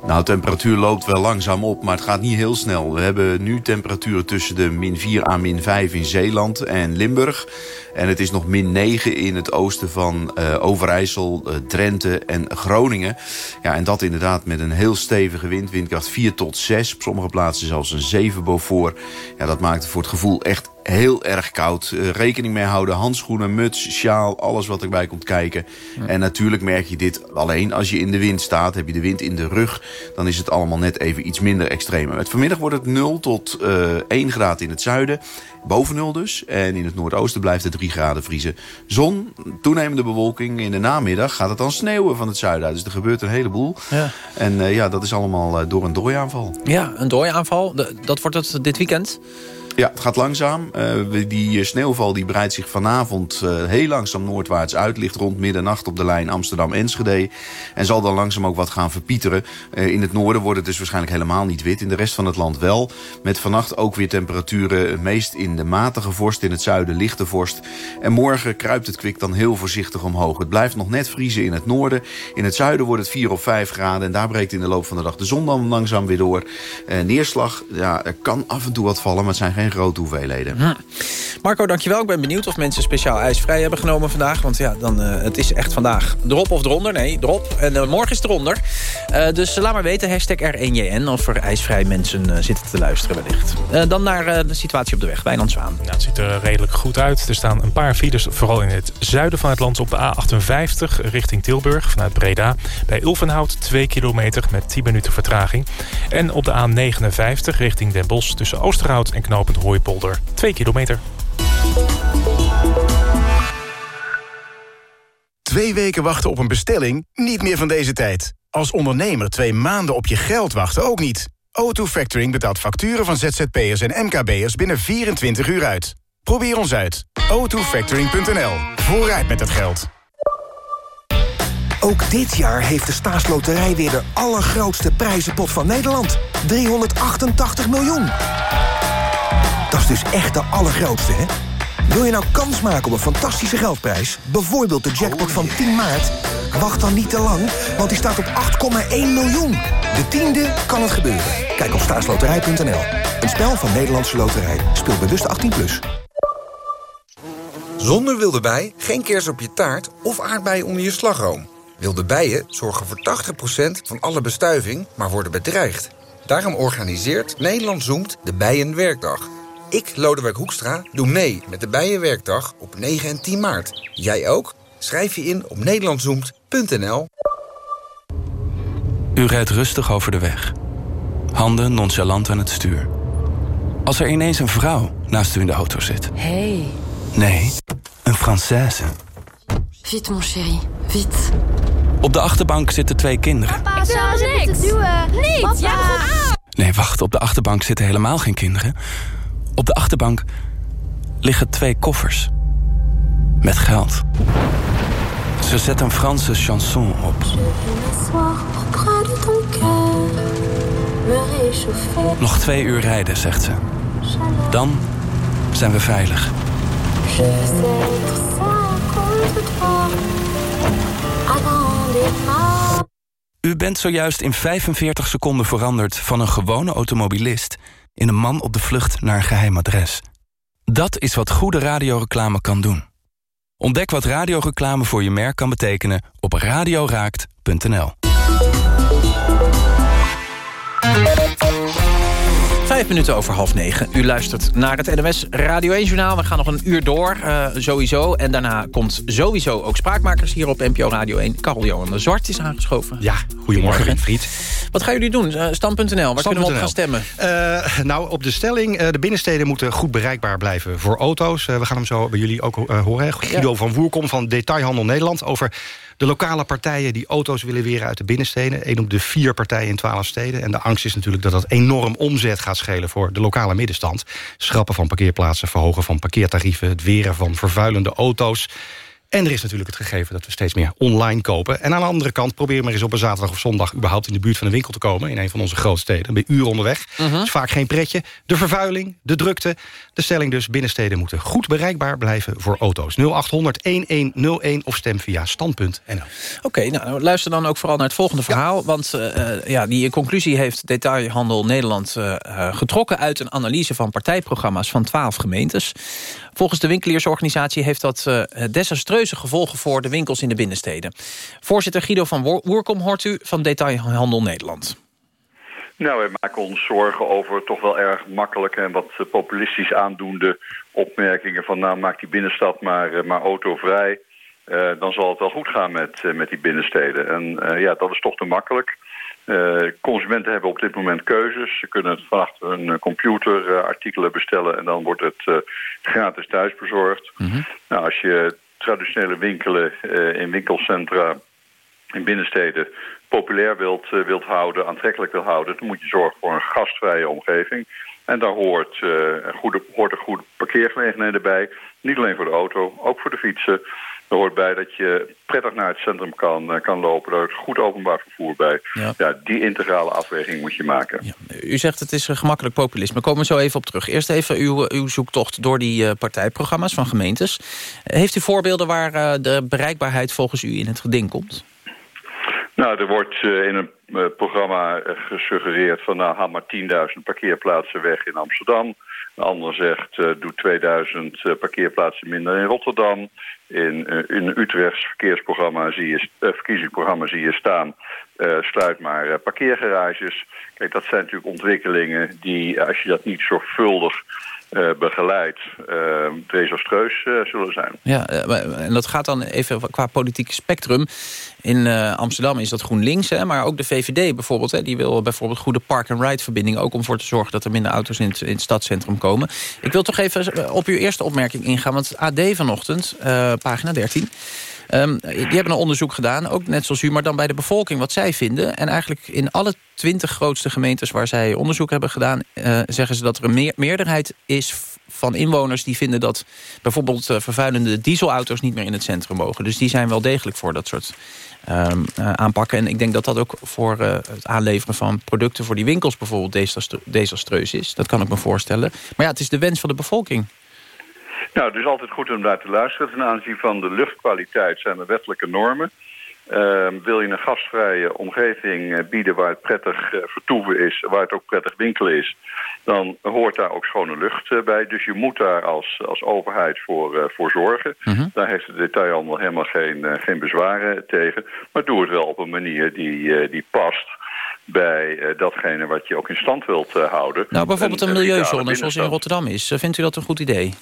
Nou, de temperatuur loopt wel langzaam op, maar het gaat niet heel snel. We hebben nu temperaturen tussen de min 4 à min 5 in Zeeland en Limburg. En het is nog min 9 in het oosten van uh, Overijssel, uh, Drenthe en Groningen. Ja, en dat inderdaad met een heel stevige wind, windkracht 4 tot 6. Op sommige plaatsen zelfs een 7 boven. Ja, dat maakt het voor het gevoel echt heel erg koud. Uh, rekening mee houden, handschoenen, muts, sjaal, alles wat erbij komt kijken. Ja. En natuurlijk merk je dit alleen als je in de wind staat. Heb je de wind in de rug, dan is het allemaal net even iets minder extreem. Met vanmiddag wordt het 0 tot uh, 1 graad in het zuiden. Boven 0 dus. En in het noordoosten blijft het 3 graden vriezen. Zon, toenemende bewolking. In de namiddag gaat het dan sneeuwen van het zuiden uit. Dus er gebeurt een heleboel. Ja. En uh, ja, dat is allemaal door een dooiaanval. Ja, een dooiaanval. Dat wordt het dit weekend? Ja, het gaat langzaam. Uh, die sneeuwval die breidt zich vanavond uh, heel langzaam noordwaarts uit. Ligt rond middernacht op de lijn Amsterdam-Enschede. En zal dan langzaam ook wat gaan verpieteren. In het noorden wordt het dus waarschijnlijk helemaal niet wit. In de rest van het land wel. Met vannacht ook weer temperaturen meest in de matige vorst. In het zuiden lichte vorst. En morgen kruipt het kwik dan heel voorzichtig omhoog. Het blijft nog net vriezen in het noorden. In het zuiden wordt het 4 of 5 graden. En daar breekt in de loop van de dag de zon dan langzaam weer door. neerslag, ja, er kan af en toe wat vallen. Maar het zijn geen geen grote hoeveelheden. Hm. Marco, dankjewel. Ik ben benieuwd of mensen speciaal ijsvrij hebben genomen vandaag. Want ja, dan, uh, het is echt vandaag erop of eronder. Nee, erop. En uh, morgen is het eronder. Uh, dus laat maar weten, hashtag R1JN... of er ijsvrij mensen zitten te luisteren wellicht. dan naar de situatie op de weg. Wijnand Zwaan. Nou, het ziet er redelijk goed uit. Er staan een paar files, vooral in het zuiden van het land... op de A58 richting Tilburg vanuit Breda. Bij Ulvenhout 2 kilometer met 10 minuten vertraging. En op de A59 richting Den Bosch tussen Oosterhout en Knopend Hooipolder 2 kilometer. Twee weken wachten op een bestelling? Niet meer van deze tijd. Als ondernemer twee maanden op je geld wachten ook niet. O2 Factoring betaalt facturen van ZZP'ers en MKB'ers binnen 24 uur uit. Probeer ons uit. o2factoring.nl. Vooruit met het geld. Ook dit jaar heeft de staatsloterij weer de allergrootste prijzenpot van Nederland. 388 miljoen. Is dus echt de allergrootste, hè? Wil je nou kans maken op een fantastische geldprijs? Bijvoorbeeld de jackpot van 10 maart? Wacht dan niet te lang, want die staat op 8,1 miljoen. De tiende kan het gebeuren. Kijk op staatsloterij.nl. Een spel van Nederlandse Loterij. Speel bewust 18+. Plus. Zonder wilde bij, geen kers op je taart of aardbeien onder je slagroom. Wilde bijen zorgen voor 80% van alle bestuiving, maar worden bedreigd. Daarom organiseert Nederland Zoomt de Bijenwerkdag. Ik, Lodewijk Hoekstra, doe mee met de Bijenwerkdag op 9 en 10 maart. Jij ook? Schrijf je in op nederlandzoemt.nl. U rijdt rustig over de weg. Handen nonchalant aan het stuur. Als er ineens een vrouw naast u in de auto zit. Hey. Nee, een Française. Vite, mon chéri. Vite. Op de achterbank zitten twee kinderen. Papa, ik zou niks. Niet. Papa. Ja, Nee, wacht. Op de achterbank zitten helemaal geen kinderen. Op de achterbank liggen twee koffers. Met geld. Ze zet een Franse chanson op. Nog twee uur rijden, zegt ze. Dan zijn we veilig. U bent zojuist in 45 seconden veranderd van een gewone automobilist in een man op de vlucht naar een geheim adres. Dat is wat goede radioreclame kan doen. Ontdek wat radioreclame voor je merk kan betekenen op radioraakt.nl. Vijf minuten over half negen. U luistert naar het NMS Radio 1-journaal. We gaan nog een uur door, uh, sowieso. En daarna komt sowieso ook Spraakmakers hier op NPO Radio 1. Karel Johan de Zwart is aangeschoven. Ja, goedemorgen Winfried. Wat gaan jullie doen? Uh, Stam.nl, waar kunnen we op gaan stemmen? Uh, nou, op de stelling, de binnensteden moeten goed bereikbaar blijven voor auto's. we gaan hem zo bij jullie ook horen. Guido ja. van Woerkom van Detailhandel Nederland... over de lokale partijen die auto's willen weren uit de binnensteden. Eén op de vier partijen in twaalf steden. En de angst is natuurlijk dat dat enorm omzet gaat schelen... voor de lokale middenstand. Schrappen van parkeerplaatsen, verhogen van parkeertarieven... het weren van vervuilende auto's. En er is natuurlijk het gegeven dat we steeds meer online kopen. En aan de andere kant probeer maar eens op een zaterdag of zondag... überhaupt in de buurt van een winkel te komen... in een van onze grootsteden. Ben je uren onderweg. Uh -huh. is vaak geen pretje. De vervuiling, de drukte. De stelling dus, binnensteden moeten goed bereikbaar blijven voor auto's. 0800-1101 of stem via stand.nl. Oké, okay, nou, luister dan ook vooral naar het volgende verhaal. Ja. Want uh, ja, die conclusie heeft Detailhandel Nederland uh, getrokken... uit een analyse van partijprogramma's van 12 gemeentes. Volgens de winkeliersorganisatie heeft dat uh, desastreuze gevolgen voor de winkels in de binnensteden. Voorzitter Guido van Woerkom hoort u van Detailhandel Nederland. Nou, wij maken ons zorgen over toch wel erg makkelijke en wat populistisch aandoende opmerkingen van nou maak die binnenstad maar, maar autovrij. Dan zal het wel goed gaan met, met die binnensteden. En ja, dat is toch te makkelijk. Uh, consumenten hebben op dit moment keuzes. Ze kunnen het vanaf hun computer uh, artikelen bestellen en dan wordt het uh, gratis thuisbezorgd. Mm -hmm. nou, als je traditionele winkelen in winkelcentra in binnensteden populair wilt, wilt houden, aantrekkelijk wilt houden, dan moet je zorgen voor een gastvrije omgeving. En daar hoort, een goede, hoort een goede parkeergelegenheden bij. Niet alleen voor de auto, ook voor de fietsen. Er hoort bij dat je prettig naar het centrum kan, kan lopen. Er hoort goed openbaar vervoer bij. Ja. ja die integrale afweging moet je maken. Ja. U zegt het is gemakkelijk populisme. Komen we zo even op terug. Eerst even uw, uw zoektocht door die partijprogramma's van gemeentes. Heeft u voorbeelden waar de bereikbaarheid volgens u in het geding komt? Nou, er wordt uh, in een uh, programma gesuggereerd van... nou, haal maar 10.000 parkeerplaatsen weg in Amsterdam. Een ander zegt, doe 2000 parkeerplaatsen minder in Rotterdam. In, in Utrechts verkeersprogramma zie je, verkiezingsprogramma zie je staan... sluit maar parkeergarages. Kijk, dat zijn natuurlijk ontwikkelingen die, als je dat niet zorgvuldig uh, begeleid uh, desastreus uh, zullen zijn. Ja, en dat gaat dan even qua politiek spectrum. In Amsterdam is dat GroenLinks, hè, maar ook de VVD bijvoorbeeld. Hè, die wil bijvoorbeeld goede park-and-ride-verbindingen... ook om ervoor te zorgen dat er minder auto's in het, in het stadscentrum komen. Ik wil toch even op uw eerste opmerking ingaan. Want AD vanochtend, pagina 13... Um, die hebben een onderzoek gedaan, ook net zoals u, maar dan bij de bevolking wat zij vinden. En eigenlijk in alle twintig grootste gemeentes waar zij onderzoek hebben gedaan... Uh, zeggen ze dat er een meerderheid is van inwoners die vinden dat bijvoorbeeld uh, vervuilende dieselauto's niet meer in het centrum mogen. Dus die zijn wel degelijk voor dat soort um, uh, aanpakken. En ik denk dat dat ook voor het aanleveren van producten voor die winkels bijvoorbeeld desastreus is. Dat kan ik me voorstellen. Maar ja, het is de wens van de bevolking. Nou, het is altijd goed om daar te luisteren. Ten aanzien van de luchtkwaliteit zijn er wettelijke normen. Uh, wil je een gastvrije omgeving uh, bieden waar het prettig uh, vertoeven is... waar het ook prettig winkelen is... dan hoort daar ook schone lucht uh, bij. Dus je moet daar als, als overheid voor, voor zorgen. -hmm. Daar heeft de detailhandel helemaal geen, geen bezwaren tegen. Maar doe het wel op een manier die, die past bij datgene wat je ook in stand wilt houden. Nou, bijvoorbeeld een, een milieuzone zoals in Rotterdam is. vindt u dat een goed idee?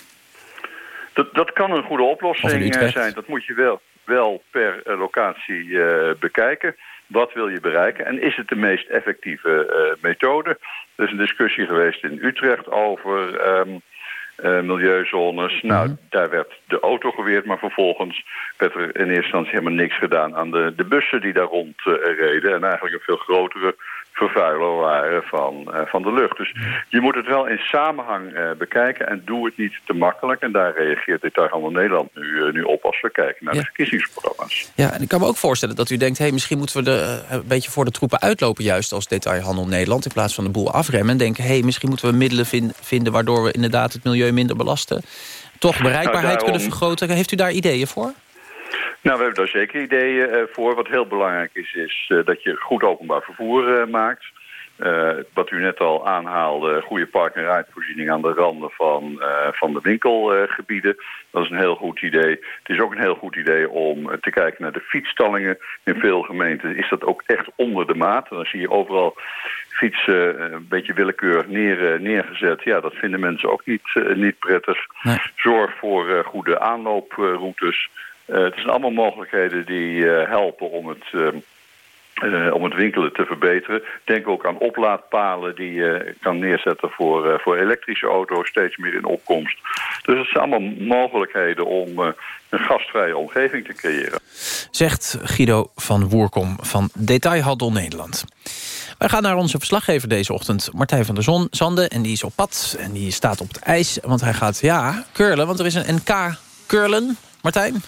Dat, dat kan een goede oplossing zijn. Dat moet je wel, wel per uh, locatie uh, bekijken. Wat wil je bereiken? En is het de meest effectieve methode? Er is een discussie geweest in Utrecht over um, milieuzones. Mm -hmm. Nou, daar werd de auto geweerd, maar vervolgens werd er in eerste instantie helemaal niks gedaan aan de, de bussen die daar rond reden. En eigenlijk een veel grotere vervuiler waren van, uh, van de lucht. Dus je moet het wel in samenhang uh, bekijken en doe het niet te makkelijk. En daar reageert Detailhandel Nederland nu, uh, nu op als we kijken naar ja. de verkiezingsprogramma's. Ja, en ik kan me ook voorstellen dat u denkt... Hey, misschien moeten we de, een beetje voor de troepen uitlopen juist als Detailhandel Nederland... in plaats van de boel afremmen en denken... hey, misschien moeten we middelen vind, vinden waardoor we inderdaad het milieu minder belasten. Toch bereikbaarheid nou, daarom... kunnen vergroten. Heeft u daar ideeën voor? Nou, we hebben daar zeker ideeën uh, voor. Wat heel belangrijk is, is uh, dat je goed openbaar vervoer uh, maakt. wat u net al aanhaalde, goede park- en rijvoorziening aan de randen van, van de winkelgebieden. Dat is een heel goed idee. Het is ook een heel goed idee om te kijken naar de fietsstallingen. In veel gemeenten is dat ook echt onder de maat. En dan zie je overal fietsen een beetje willekeurig neer, neergezet. Ja, dat vinden mensen ook niet, niet prettig. Nee. Zorg voor goede aanlooproutes. Uh, het zijn allemaal mogelijkheden die uh, helpen om het, uh, om het winkelen te verbeteren. Denk ook aan oplaadpalen die je kan neerzetten voor, voor elektrische auto's, steeds meer in opkomst. Dus het zijn allemaal mogelijkheden om een gastvrije omgeving te creëren. Zegt Guido van Woerkom van Detailhandel Nederland. Wij gaan naar onze verslaggever deze ochtend, Martijn van der Zon, Zande. En die is op pad en die staat op het ijs, want hij gaat, ja, curlen. Want er is een NK curlen. Martijn?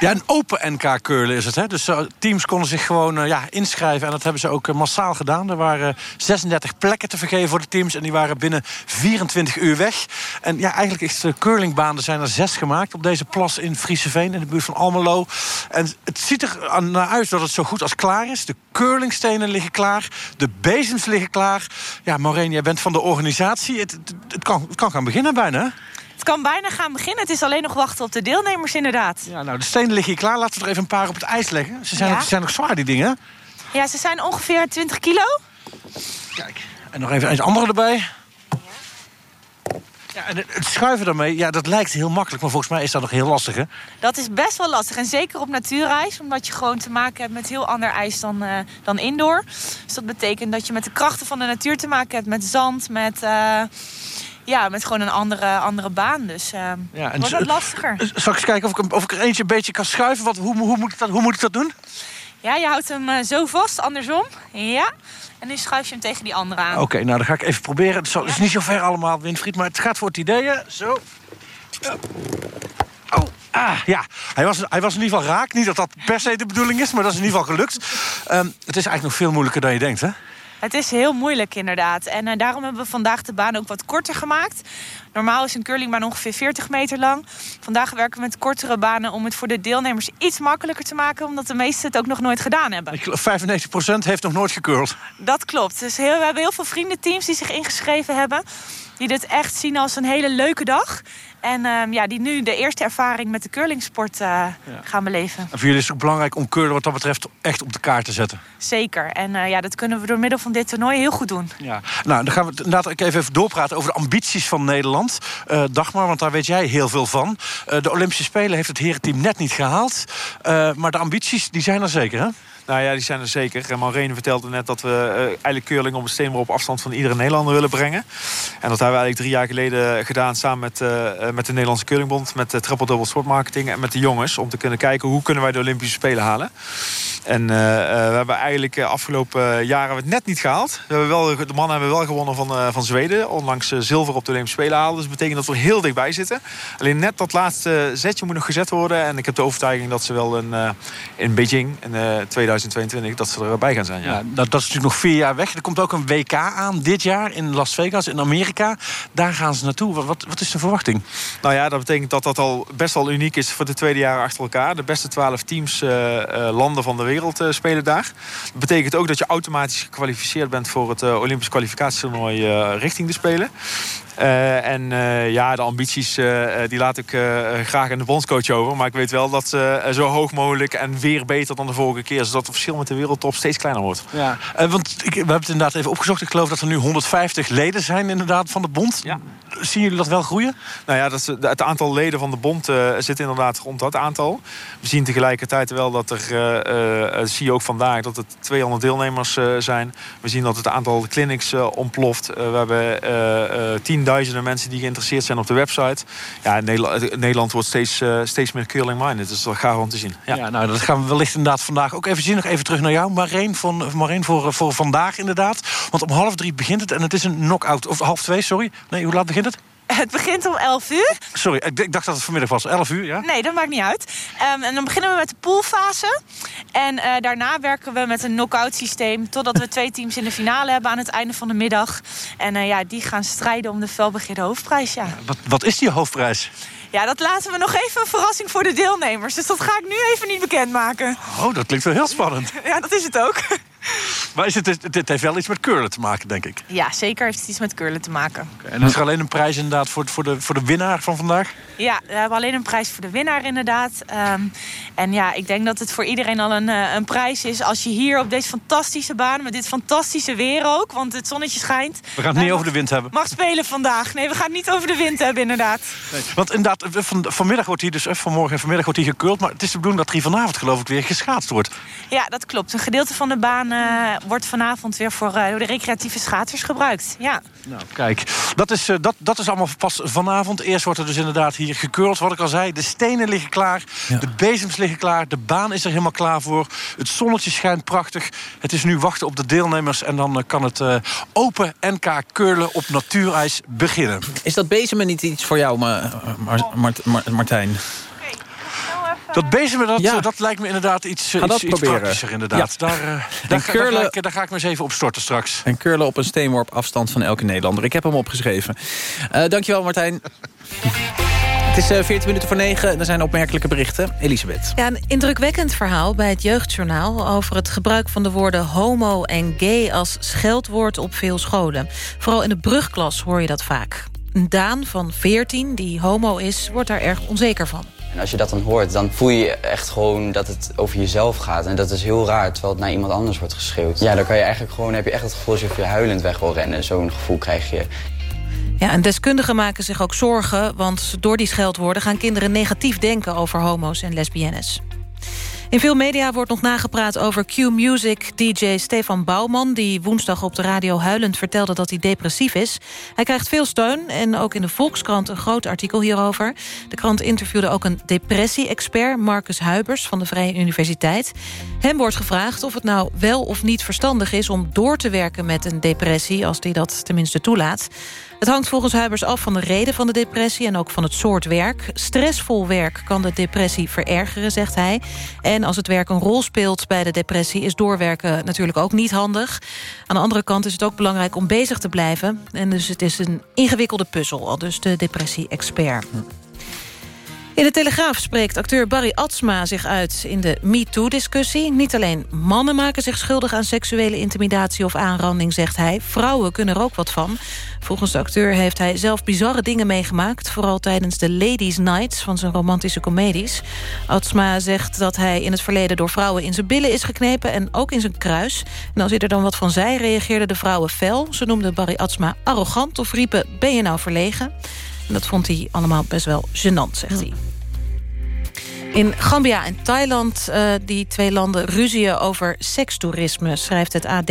Ja, een open NK curlen is het. Hè? Dus uh, teams konden zich gewoon uh, ja, inschrijven. En dat hebben ze ook uh, massaal gedaan. Er waren 36 plekken te vergeven voor de teams. En die waren binnen 24 uur weg. En ja, eigenlijk is de curlingbaan. Er zijn er zes gemaakt op deze plas in Frieseveen. In de buurt van Almelo. En het ziet er naar uit dat het zo goed als klaar is. De curlingstenen liggen klaar. De bezems liggen klaar. Ja, Maureen, jij bent van de organisatie. Het, het, kan, het kan gaan beginnen bijna, kan bijna gaan beginnen. Het is alleen nog wachten op de deelnemers, inderdaad. Ja, nou, de stenen liggen hier klaar. Laten we er even een paar op het ijs leggen. Ze zijn, ja. nog, ze zijn nog zwaar, die dingen. Ja, ze zijn ongeveer 20 kilo. Kijk, en nog even een andere erbij. Ja, en het schuiven daarmee, ja, dat lijkt heel makkelijk... maar volgens mij is dat nog heel lastig, hè? Dat is best wel lastig. En zeker op natuurijs. Omdat je gewoon te maken hebt met heel ander ijs dan, uh, dan indoor. Dus dat betekent dat je met de krachten van de natuur te maken hebt. Met zand, met... Uh, ja, met gewoon een andere, andere baan. Dus uh, ja, en wordt dat lastiger. Zal ik eens kijken of ik, of ik er eentje een beetje kan schuiven? Wat, hoe, hoe, moet ik dat, hoe moet ik dat doen? Ja, je houdt hem uh, zo vast, andersom. Ja. En nu schuif je hem tegen die andere aan. Oké, okay, nou dan ga ik even proberen. Het is, ja. is niet zo ver allemaal, Winfried, maar het gaat voor het idee. Zo. Oh, ah, ja. Hij was, hij was in ieder geval raak. Niet dat dat per se de bedoeling is, maar dat is in ieder geval gelukt. Um, het is eigenlijk nog veel moeilijker dan je denkt, hè? Het is heel moeilijk inderdaad. En uh, daarom hebben we vandaag de baan ook wat korter gemaakt. Normaal is een curlingbaan ongeveer 40 meter lang. Vandaag werken we met kortere banen om het voor de deelnemers iets makkelijker te maken... omdat de meesten het ook nog nooit gedaan hebben. Ik geloof 95% heeft nog nooit gecurld. Dat klopt. Dus heel, we hebben heel veel vriendenteams die zich ingeschreven hebben... die dit echt zien als een hele leuke dag. En ehm, ja, die nu de eerste ervaring met de curlingsport uh, gaan beleven. En voor jullie is het ook belangrijk om curlen wat dat betreft echt op de kaart te zetten. Zeker. En uh, ja, dat kunnen we door middel van dit toernooi heel goed doen. Ja. Nou, dan gaan we inderdaad even doorpraten over de ambities van Nederland. Uh, Dagmar, want daar weet jij heel veel van. de Olympische Spelen heeft het herenteam net niet gehaald. maar de ambities, die zijn er zeker, hè? Nou ja, die zijn er zeker. Maureen vertelde net dat we uh, eigenlijk curling op een steenworp op afstand van iedere Nederlander willen brengen. En dat hebben we eigenlijk drie jaar geleden gedaan samen met, uh, met de Nederlandse Curlingbond, met de Triple Double Sportmarketing en met de jongens. Om te kunnen kijken hoe kunnen wij de Olympische Spelen halen. En we hebben eigenlijk afgelopen jaren het net niet gehaald. We hebben wel, de mannen hebben wel gewonnen van, van Zweden. Onlangs zilver op de Olympische Spelen halen. Dus dat betekent dat we heel dichtbij zitten. Alleen net dat laatste zetje moet nog gezet worden. En ik heb de overtuiging dat ze wel een, in Beijing in 2022 dat ze erbij gaan zijn. Ja. ja dat, dat, is natuurlijk nog vier jaar weg. Er komt ook een WK aan dit jaar in Las Vegas, in Amerika. Daar gaan ze naartoe. Wat, wat is de verwachting? Nou ja, dat betekent dat dat al best wel uniek is voor de tweede jaar achter elkaar. De beste twaalf teams, uh, uh, landen van de wereld uh, spelen daar. Dat betekent ook dat je automatisch gekwalificeerd bent voor het Olympisch kwalificatietoernooi richting de Spelen. Uh, en uh, ja, de ambities uh, die laat ik graag aan de bondscoach over. Maar ik weet wel dat ze zo hoog mogelijk en weer beter dan de vorige keer... zodat het verschil met de wereldtop steeds kleiner wordt. Ja, want ik, we hebben het inderdaad even opgezocht. Ik geloof dat er nu 150 leden zijn inderdaad van de bond. Ja. Zien jullie dat wel groeien? Nou ja, dat het aantal leden van de bond zit inderdaad rond dat aantal. We zien tegelijkertijd wel dat er, zie je ook vandaag... dat het 200 deelnemers zijn. We zien dat het aantal clinics ontploft. we hebben 10 duizenden mensen die geïnteresseerd zijn op de website. Ja, Nederland, Nederland wordt steeds, uh, steeds meer curling-minded. Dus dat is gaaf om te zien. Ja. nou, dat gaan we wellicht inderdaad vandaag ook even zien. Nog even terug naar jou, Marijn, van, Marijn voor, voor vandaag inderdaad. Want om half drie begint het en het is een knock-out. Of half twee, sorry. Nee, hoe laat begint het? Het begint om 11 uur. Sorry, ik dacht dat het vanmiddag was. 11 uur, ja? Nee, dat maakt niet uit. Um, en dan beginnen we met de poolfase. En uh, daarna werken we met een knock-out systeem... totdat we twee teams in de finale hebben aan het einde van de middag. En uh, ja, die gaan strijden om de felbegeerde hoofdprijs, ja. Wat, wat is die hoofdprijs? Ja, dat laten we nog even een verrassing voor de deelnemers. Dus dat ga ik nu even niet bekendmaken. Oh, dat klinkt wel heel spannend. ja, dat is het ook. Maar is het, het heeft wel iets met curlen te maken, denk ik. Ja, zeker heeft het iets met curlen te maken. Okay, en is er alleen een prijs inderdaad voor, voor, de, voor de winnaar van vandaag? Ja, we hebben alleen een prijs voor de winnaar inderdaad. Um, en ja, ik denk dat het voor iedereen al een, een prijs is... als je hier op deze fantastische baan, met dit fantastische weer ook... want het zonnetje schijnt... We gaan het niet over de wind hebben. Mag spelen vandaag. Nee, we gaan het niet over de wind hebben, inderdaad. Nee, want inderdaad, van, vanmiddag wordt hier dus... vanmorgen en vanmiddag wordt hier gekurld... maar het is de bedoeling dat hier vanavond geloof ik weer geschaatst wordt. Ja, dat klopt. Een gedeelte van de baan... Uh, wordt vanavond weer voor uh, de recreatieve schaatsers gebruikt. Ja. Nou, kijk, dat is, uh, dat, dat is allemaal pas vanavond. Eerst wordt er dus inderdaad hier gekurld, wat ik al zei. De stenen liggen klaar, ja. de bezems liggen klaar, de baan is er helemaal klaar voor. Het zonnetje schijnt prachtig. Het is nu wachten op de deelnemers en dan uh, kan het open NK curlen op natuurijs beginnen. Is dat bezemen niet iets voor jou, Martijn? Dat bezemen, dat, ja. dat lijkt me inderdaad iets, iets, iets praktischer. Inderdaad. Ja. Daar, uh, daar, curlen, daar, ga ik, daar, ga ik, me eens even op storten straks. En curlen op een steenworp afstand van elke Nederlander. Ik heb hem opgeschreven. Uh, dankjewel, Martijn. Het is uh, 14 minuten voor 9. Er zijn opmerkelijke berichten. Elisabeth. Ja, een indrukwekkend verhaal bij het Jeugdjournaal... over het gebruik van de woorden homo en gay als scheldwoord op veel scholen. Vooral in de brugklas hoor je dat vaak. Daan van 14, die homo is, wordt daar erg onzeker van. En als je dat dan hoort, dan voel je echt gewoon dat het over jezelf gaat. En dat is heel raar, terwijl het naar iemand anders wordt geschreeuwd. Ja, dan kan je eigenlijk gewoon, heb je echt het gevoel alsof je huilend weg wil rennen. Zo'n gevoel krijg je. Ja, en deskundigen maken zich ook zorgen... want door die scheldwoorden gaan kinderen negatief denken over homo's en lesbiennes. In veel media wordt nog nagepraat over Q-Music-dj Stefan Bouwman... die woensdag op de radio huilend vertelde dat hij depressief is. Hij krijgt veel steun en ook in de Volkskrant een groot artikel hierover. De krant interviewde ook een depressie-expert, Marcus Huibers van de Vrije Universiteit. Hem wordt gevraagd of het nou wel of niet verstandig is... om door te werken met een depressie, als hij dat tenminste toelaat. Het hangt volgens Huibers af van de reden van de depressie... en ook van het soort werk. Stressvol werk kan de depressie verergeren, zegt hij. En als het werk een rol speelt bij de depressie... is doorwerken natuurlijk ook niet handig. Aan de andere kant is het ook belangrijk om bezig te blijven. En dus het is een ingewikkelde puzzel, al dus de depressie-expert. In de Telegraaf spreekt acteur Barry Atsma zich uit in de MeToo-discussie. Niet alleen mannen maken zich schuldig aan seksuele intimidatie of aanranding, zegt hij. Vrouwen kunnen er ook wat van. Volgens de acteur heeft hij zelf bizarre dingen meegemaakt... vooral tijdens de Ladies Nights van zijn romantische comedies. Atsma zegt dat hij in het verleden door vrouwen in zijn billen is geknepen... en ook in zijn kruis. En als hij er dan wat van zei, reageerden de vrouwen fel. Ze noemden Barry Atsma arrogant of riepen... ben je nou verlegen? En dat vond hij allemaal best wel gênant, zegt hij. In Gambia en Thailand, uh, die twee landen ruzien over sekstoerisme, schrijft het AD.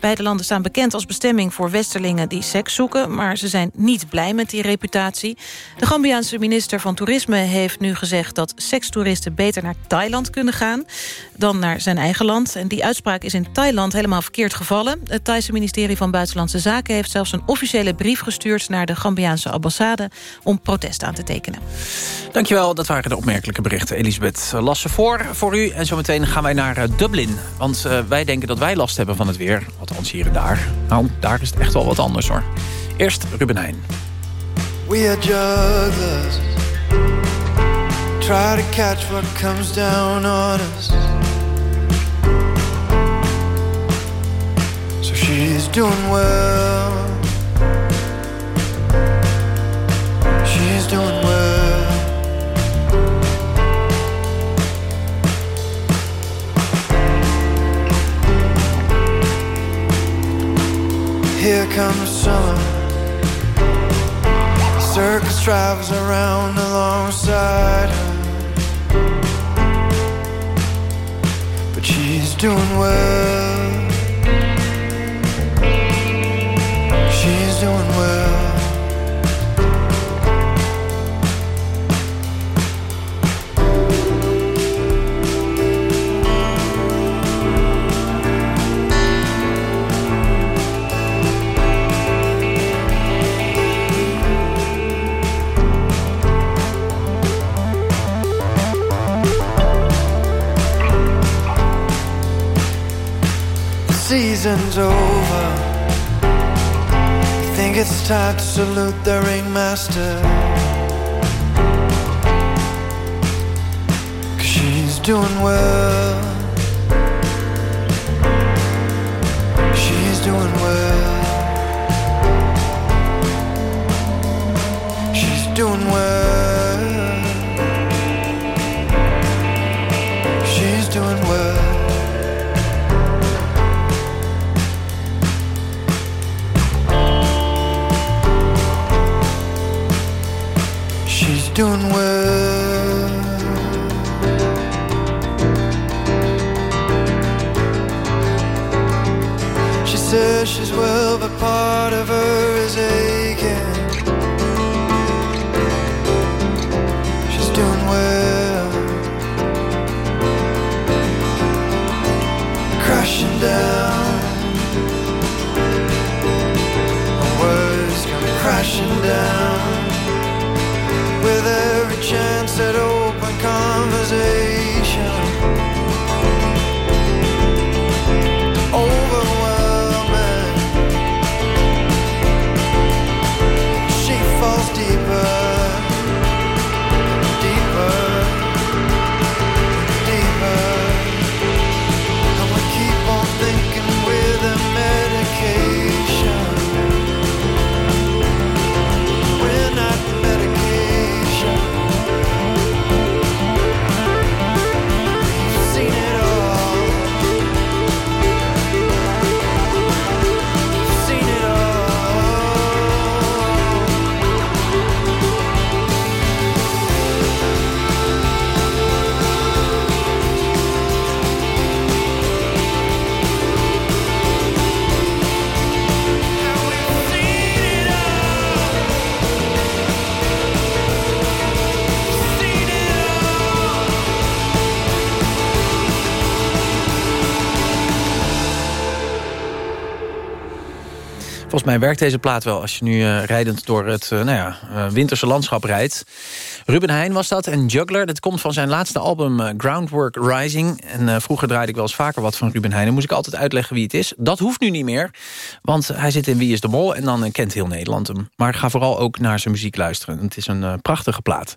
Beide landen staan bekend als bestemming voor westerlingen die seks zoeken... maar ze zijn niet blij met die reputatie. De Gambiaanse minister van Toerisme heeft nu gezegd... dat sekstoeristen beter naar Thailand kunnen gaan dan naar zijn eigen land. En die uitspraak is in Thailand helemaal verkeerd gevallen. Het Thaise ministerie van Buitenlandse Zaken... heeft zelfs een officiële brief gestuurd naar de Gambiaanse ambassade... om protest aan te tekenen. Dankjewel, dat waren de opmerkelijke berichten. Elisabeth Lassen voor, voor u. En zometeen gaan wij naar eh, Dublin. Want uh, wij denken dat wij last hebben van het weer. Althans hier en daar. Nou, daar is het echt wel wat anders hoor. Eerst Ruben Heijn. We are jugglers Try to catch what comes down on us So she's doing well comes summer. Circus drives around alongside her. But she's doing well. She's doing well. Season's over. You think it's time to salute the ringmaster. Cause she's doing well. She's doing well doing well. Volgens mij werkt deze plaat wel als je nu uh, rijdend door het uh, nou ja, uh, winterse landschap rijdt. Ruben Heijn was dat en Juggler. Dat komt van zijn laatste album Groundwork Rising. En vroeger draaide ik wel eens vaker wat van Ruben Heijn. Dan moest ik altijd uitleggen wie het is. Dat hoeft nu niet meer, want hij zit in Wie is de Mol... en dan kent heel Nederland hem. Maar ga vooral ook naar zijn muziek luisteren. Het is een prachtige plaat.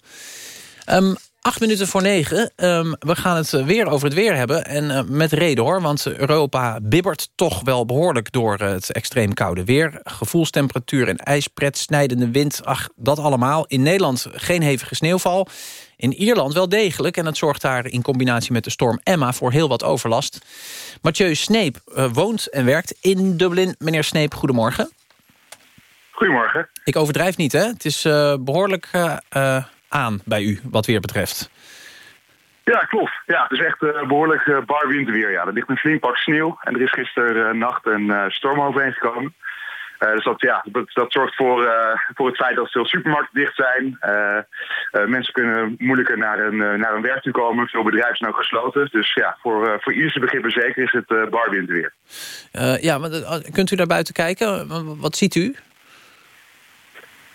Um, Acht minuten voor negen. Um, we gaan het weer over het weer hebben. En uh, met reden hoor, want Europa bibbert toch wel behoorlijk... door het extreem koude weer. Gevoelstemperatuur en ijspret, snijdende wind. Ach, dat allemaal. In Nederland geen hevige sneeuwval. In Ierland wel degelijk. En dat zorgt daar in combinatie met de storm Emma voor heel wat overlast. Mathieu Sneep uh, woont en werkt in Dublin. Meneer Sneep, goedemorgen. Goedemorgen. Ik overdrijf niet, hè? Het is behoorlijk aan bij u, wat weer betreft. Ja, klopt. Ja, het is echt uh, behoorlijk uh, bar winterweer. Ja. Er ligt een flink pak sneeuw en er is gisteren uh, nacht een storm overheen gekomen. dus dat, ja, dat, dat zorgt voor, voor het feit dat veel supermarkten dicht zijn. mensen kunnen moeilijker naar een, naar een werk toe komen. Veel bedrijven zijn ook gesloten. Dus ja, voor, voor Ierse begrippen zeker is het bar winterweer. ja, maar kunt u naar buiten kijken? Wat ziet u?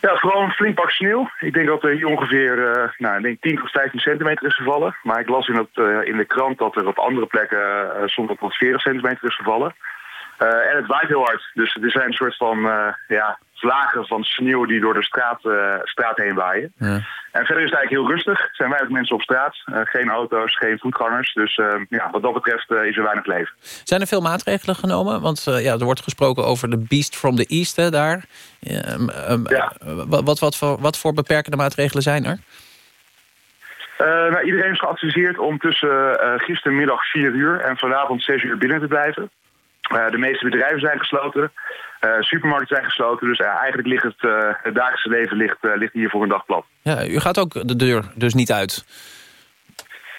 Ja, vooral een flink pak sneeuw. Ik denk dat er hier ongeveer uh, nou, ik denk 10 tot 15 centimeter is gevallen. Maar ik las in, het, uh, in de krant dat er op andere plekken uh, soms tot 40 centimeter is gevallen. en het waait heel hard. Dus er zijn een soort van ja, vlagen van sneeuw die door de straat, straat heen waaien. Ja. En verder is het eigenlijk heel rustig. Er zijn weinig mensen op straat. geen auto's, geen voetgangers. Dus ja, wat dat betreft is er weinig leven. Zijn er veel maatregelen genomen? Want ja, er wordt gesproken over de beast from the east hè, daar. Um, um, ja. wat, wat, voor, wat voor beperkende maatregelen zijn er? Uh, nou, iedereen is geadviseerd om tussen uh, gistermiddag 4 uur en vanavond 6 uur binnen te blijven. Uh, de meeste bedrijven zijn gesloten, supermarkten zijn gesloten. Dus eigenlijk ligt het, het dagelijkse leven ligt, ligt hier voor een dag plat. Ja, u gaat ook de deur dus niet uit?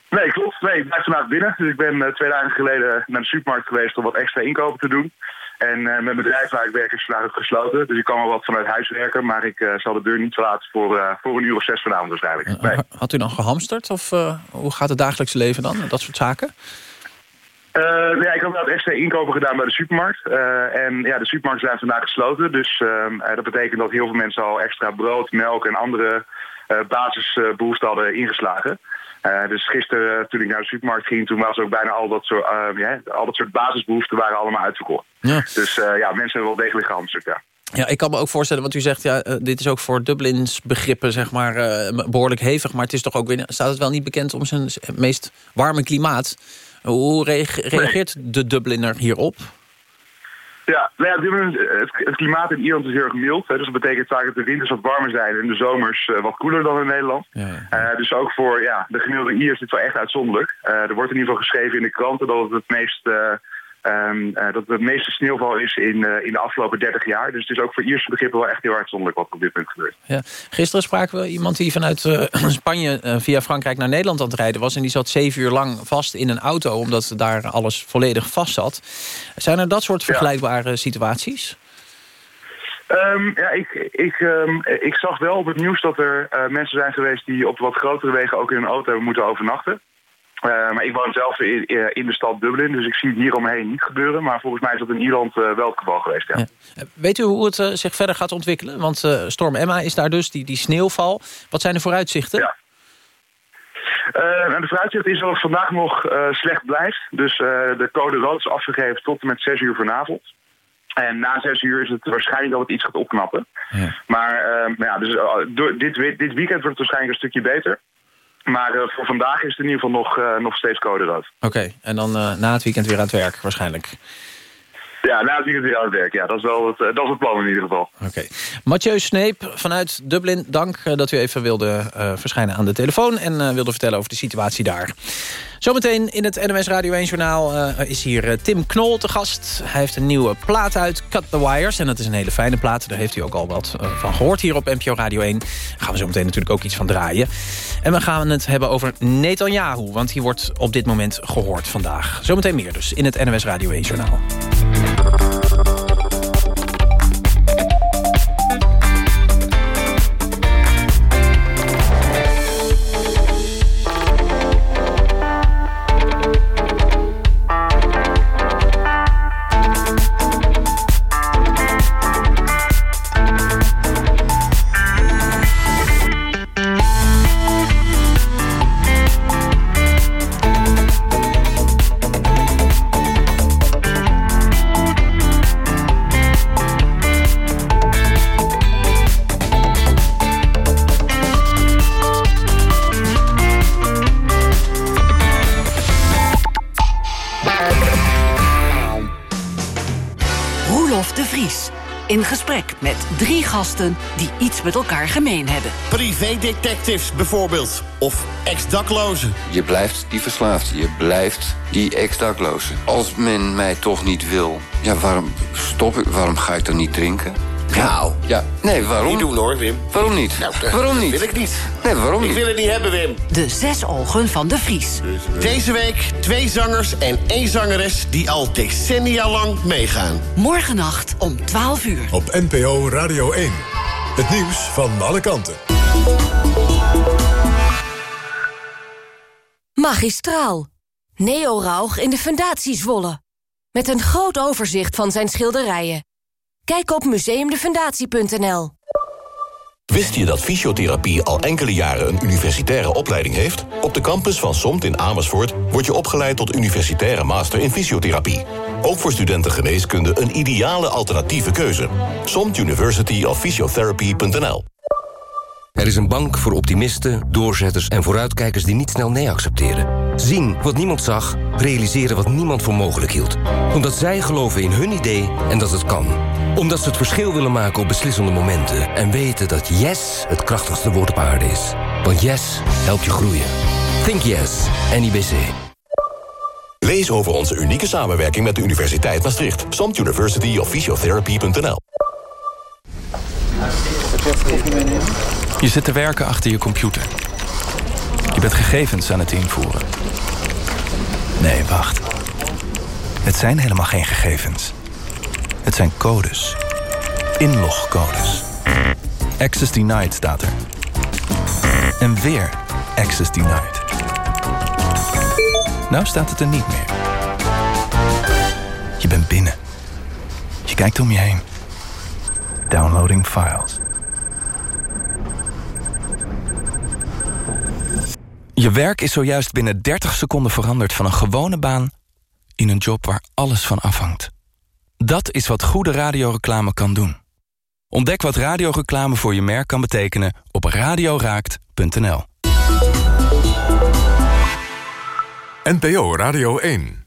Nee, klopt. Nee, ik blijf vandaag binnen. Dus ik ben twee dagen geleden naar de supermarkt geweest om wat extra inkopen te doen. En uh, mijn bedrijf waar ik werk is vandaag ook gesloten. Dus ik kan wel wat vanuit huis werken. Maar ik uh, zal de deur niet verlaten voor, uh, voor een uur of zes vanavond waarschijnlijk. Nee. Had u dan gehamsterd? Of hoe gaat het dagelijkse leven dan? Dat soort zaken? Ja, ik had wel extra inkopen gedaan bij de supermarkt. en ja, de supermarkten zijn vandaag gesloten. Dus ehm, dat betekent dat heel veel mensen al extra brood, melk en andere basisbehoeften hadden ingeslagen. Dus gisteren toen ik naar de supermarkt ging, toen was ook bijna al dat soort, al dat soort basisbehoeften waren allemaal uitverkocht. Ja. Dus ja, mensen hebben wel degelijk gehamsterd, ja. Ja, ik kan me ook voorstellen, want u zegt... ja, dit is ook voor Dublins begrippen zeg maar, behoorlijk hevig... maar het is toch ook weer, staat het wel niet bekend om zijn meest warme klimaat. Hoe reageert nee. de Dubliner hierop? Ja, nou ja het, het, klimaat in Ierland is heel erg mild. Hè, dus dat betekent vaak dat de winters wat warmer zijn en de zomers uh, wat koeler dan in Nederland. Ja, ja. Uh, dus ook voor ja, de gemiddelde Ier is dit wel echt uitzonderlijk. Uh, er wordt in ieder geval geschreven in de kranten dat het het meest... Um, dat het het meeste sneeuwval is in, in de afgelopen 30 jaar. Dus het is ook voor Ierse begrippen wel echt heel uitzonderlijk wat er op dit punt gebeurt. Ja. Gisteren spraken we iemand die vanuit Spanje via Frankrijk naar Nederland aan het rijden was. En die zat zeven uur lang vast in een auto omdat daar alles volledig vast zat. Zijn er dat soort vergelijkbare ja. situaties? Um, ja, ik, ik, um, ik zag wel op het nieuws dat er mensen zijn geweest... die op wat grotere wegen ook in een auto hebben moeten overnachten. Uh, maar ik woon zelf in, in, de stad Dublin, dus ik zie het hier omheen niet gebeuren. Maar volgens mij is dat in Ierland uh, wel het geval geweest, ja. ja. Weet u hoe het zich verder gaat ontwikkelen? Want storm Emma is daar dus, die, die sneeuwval. Wat zijn de vooruitzichten? Ja. De vooruitzicht is dat het vandaag nog slecht blijft. Dus de code rood is afgegeven tot en met 6 uur vanavond. En na zes uur is het waarschijnlijk dat het iets gaat opknappen. Ja. Maar ja, dus, uh, dit, dit weekend wordt het waarschijnlijk een stukje beter. Maar uh, voor vandaag is het in ieder geval nog, nog steeds code rood. Oké, okay. en dan na het weekend weer aan het werk waarschijnlijk. Ja, na het weekend weer aan het werk. Ja, dat is wel het, dat is het plan in ieder geval. Oké. Okay. Mathieu Sneep vanuit Dublin, dank dat u even wilde verschijnen aan de telefoon... en wilde vertellen over de situatie daar. Zometeen in het NMS Radio 1 Journaal uh, is hier uh, Tim Knol te gast. Hij heeft een nieuwe plaat uit, Cut the Wires. En dat is een hele fijne plaat. Daar heeft u ook al wat uh, van gehoord hier op NPO Radio 1. Daar gaan we zo meteen natuurlijk ook iets van draaien. En we gaan het hebben over Netanyahu. Want die wordt op dit moment gehoord vandaag. Zometeen meer dus in het NMS Radio 1 Journaal. Met drie gasten die iets met elkaar gemeen hebben. Privédetectives bijvoorbeeld. Of ex-daklozen. Je blijft die verslaafde. Je blijft die ex-dakloze. Als men mij toch niet wil, ja, waarom stop ik? Waarom ga ik dan niet drinken? Nou, ja. Nee, waarom? Niet doen hoor, Wim. Waarom niet? Nou, waarom niet? wil ik niet. Nee, waarom Ik niet? wil het niet hebben, Wim. De zes ogen van de Vries. Deze week twee zangers en één zangeres die al decennia lang meegaan. Morgennacht om 12 uur. Op NPO Radio 1. Het nieuws van alle kanten. Magistraal. Neo Rauch in de Fundatie Zwolle. Met een groot overzicht van zijn schilderijen. Kijk op museumdefundatie.nl. Wist je dat fysiotherapie al enkele jaren een universitaire opleiding heeft? Op de campus van SOMT in Amersfoort word je opgeleid tot universitaire master in fysiotherapie. Ook voor studenten geneeskunde een ideale alternatieve keuze. SOMT University of Physiotherapy.nl Er is een bank voor optimisten, doorzetters en vooruitkijkers die niet snel nee accepteren. Zien wat niemand zag, realiseren wat niemand voor mogelijk hield. Omdat zij geloven in hun idee en dat het kan. Omdat ze het verschil willen maken op beslissende momenten. En weten dat yes het krachtigste woord op aarde is. Want yes helpt je groeien. Think yes, NIBC. Lees over onze unieke samenwerking met de Universiteit Maastricht. SOMT University of Physiotherapy.nl Je zit te werken achter je computer. Je bent gegevens aan het invoeren. Nee, wacht. Het zijn helemaal geen gegevens. Het zijn codes. Inlogcodes. Access denied staat er. En weer access denied. Nou staat het er niet meer. Je bent binnen. Je kijkt om je heen. Downloading files. Je werk is zojuist binnen 30 seconden veranderd van een gewone baan in een job waar alles van afhangt. Dat is wat goede radioreclame kan doen. Ontdek wat radioreclame voor je merk kan betekenen op radioraakt.nl. NPO Radio 1.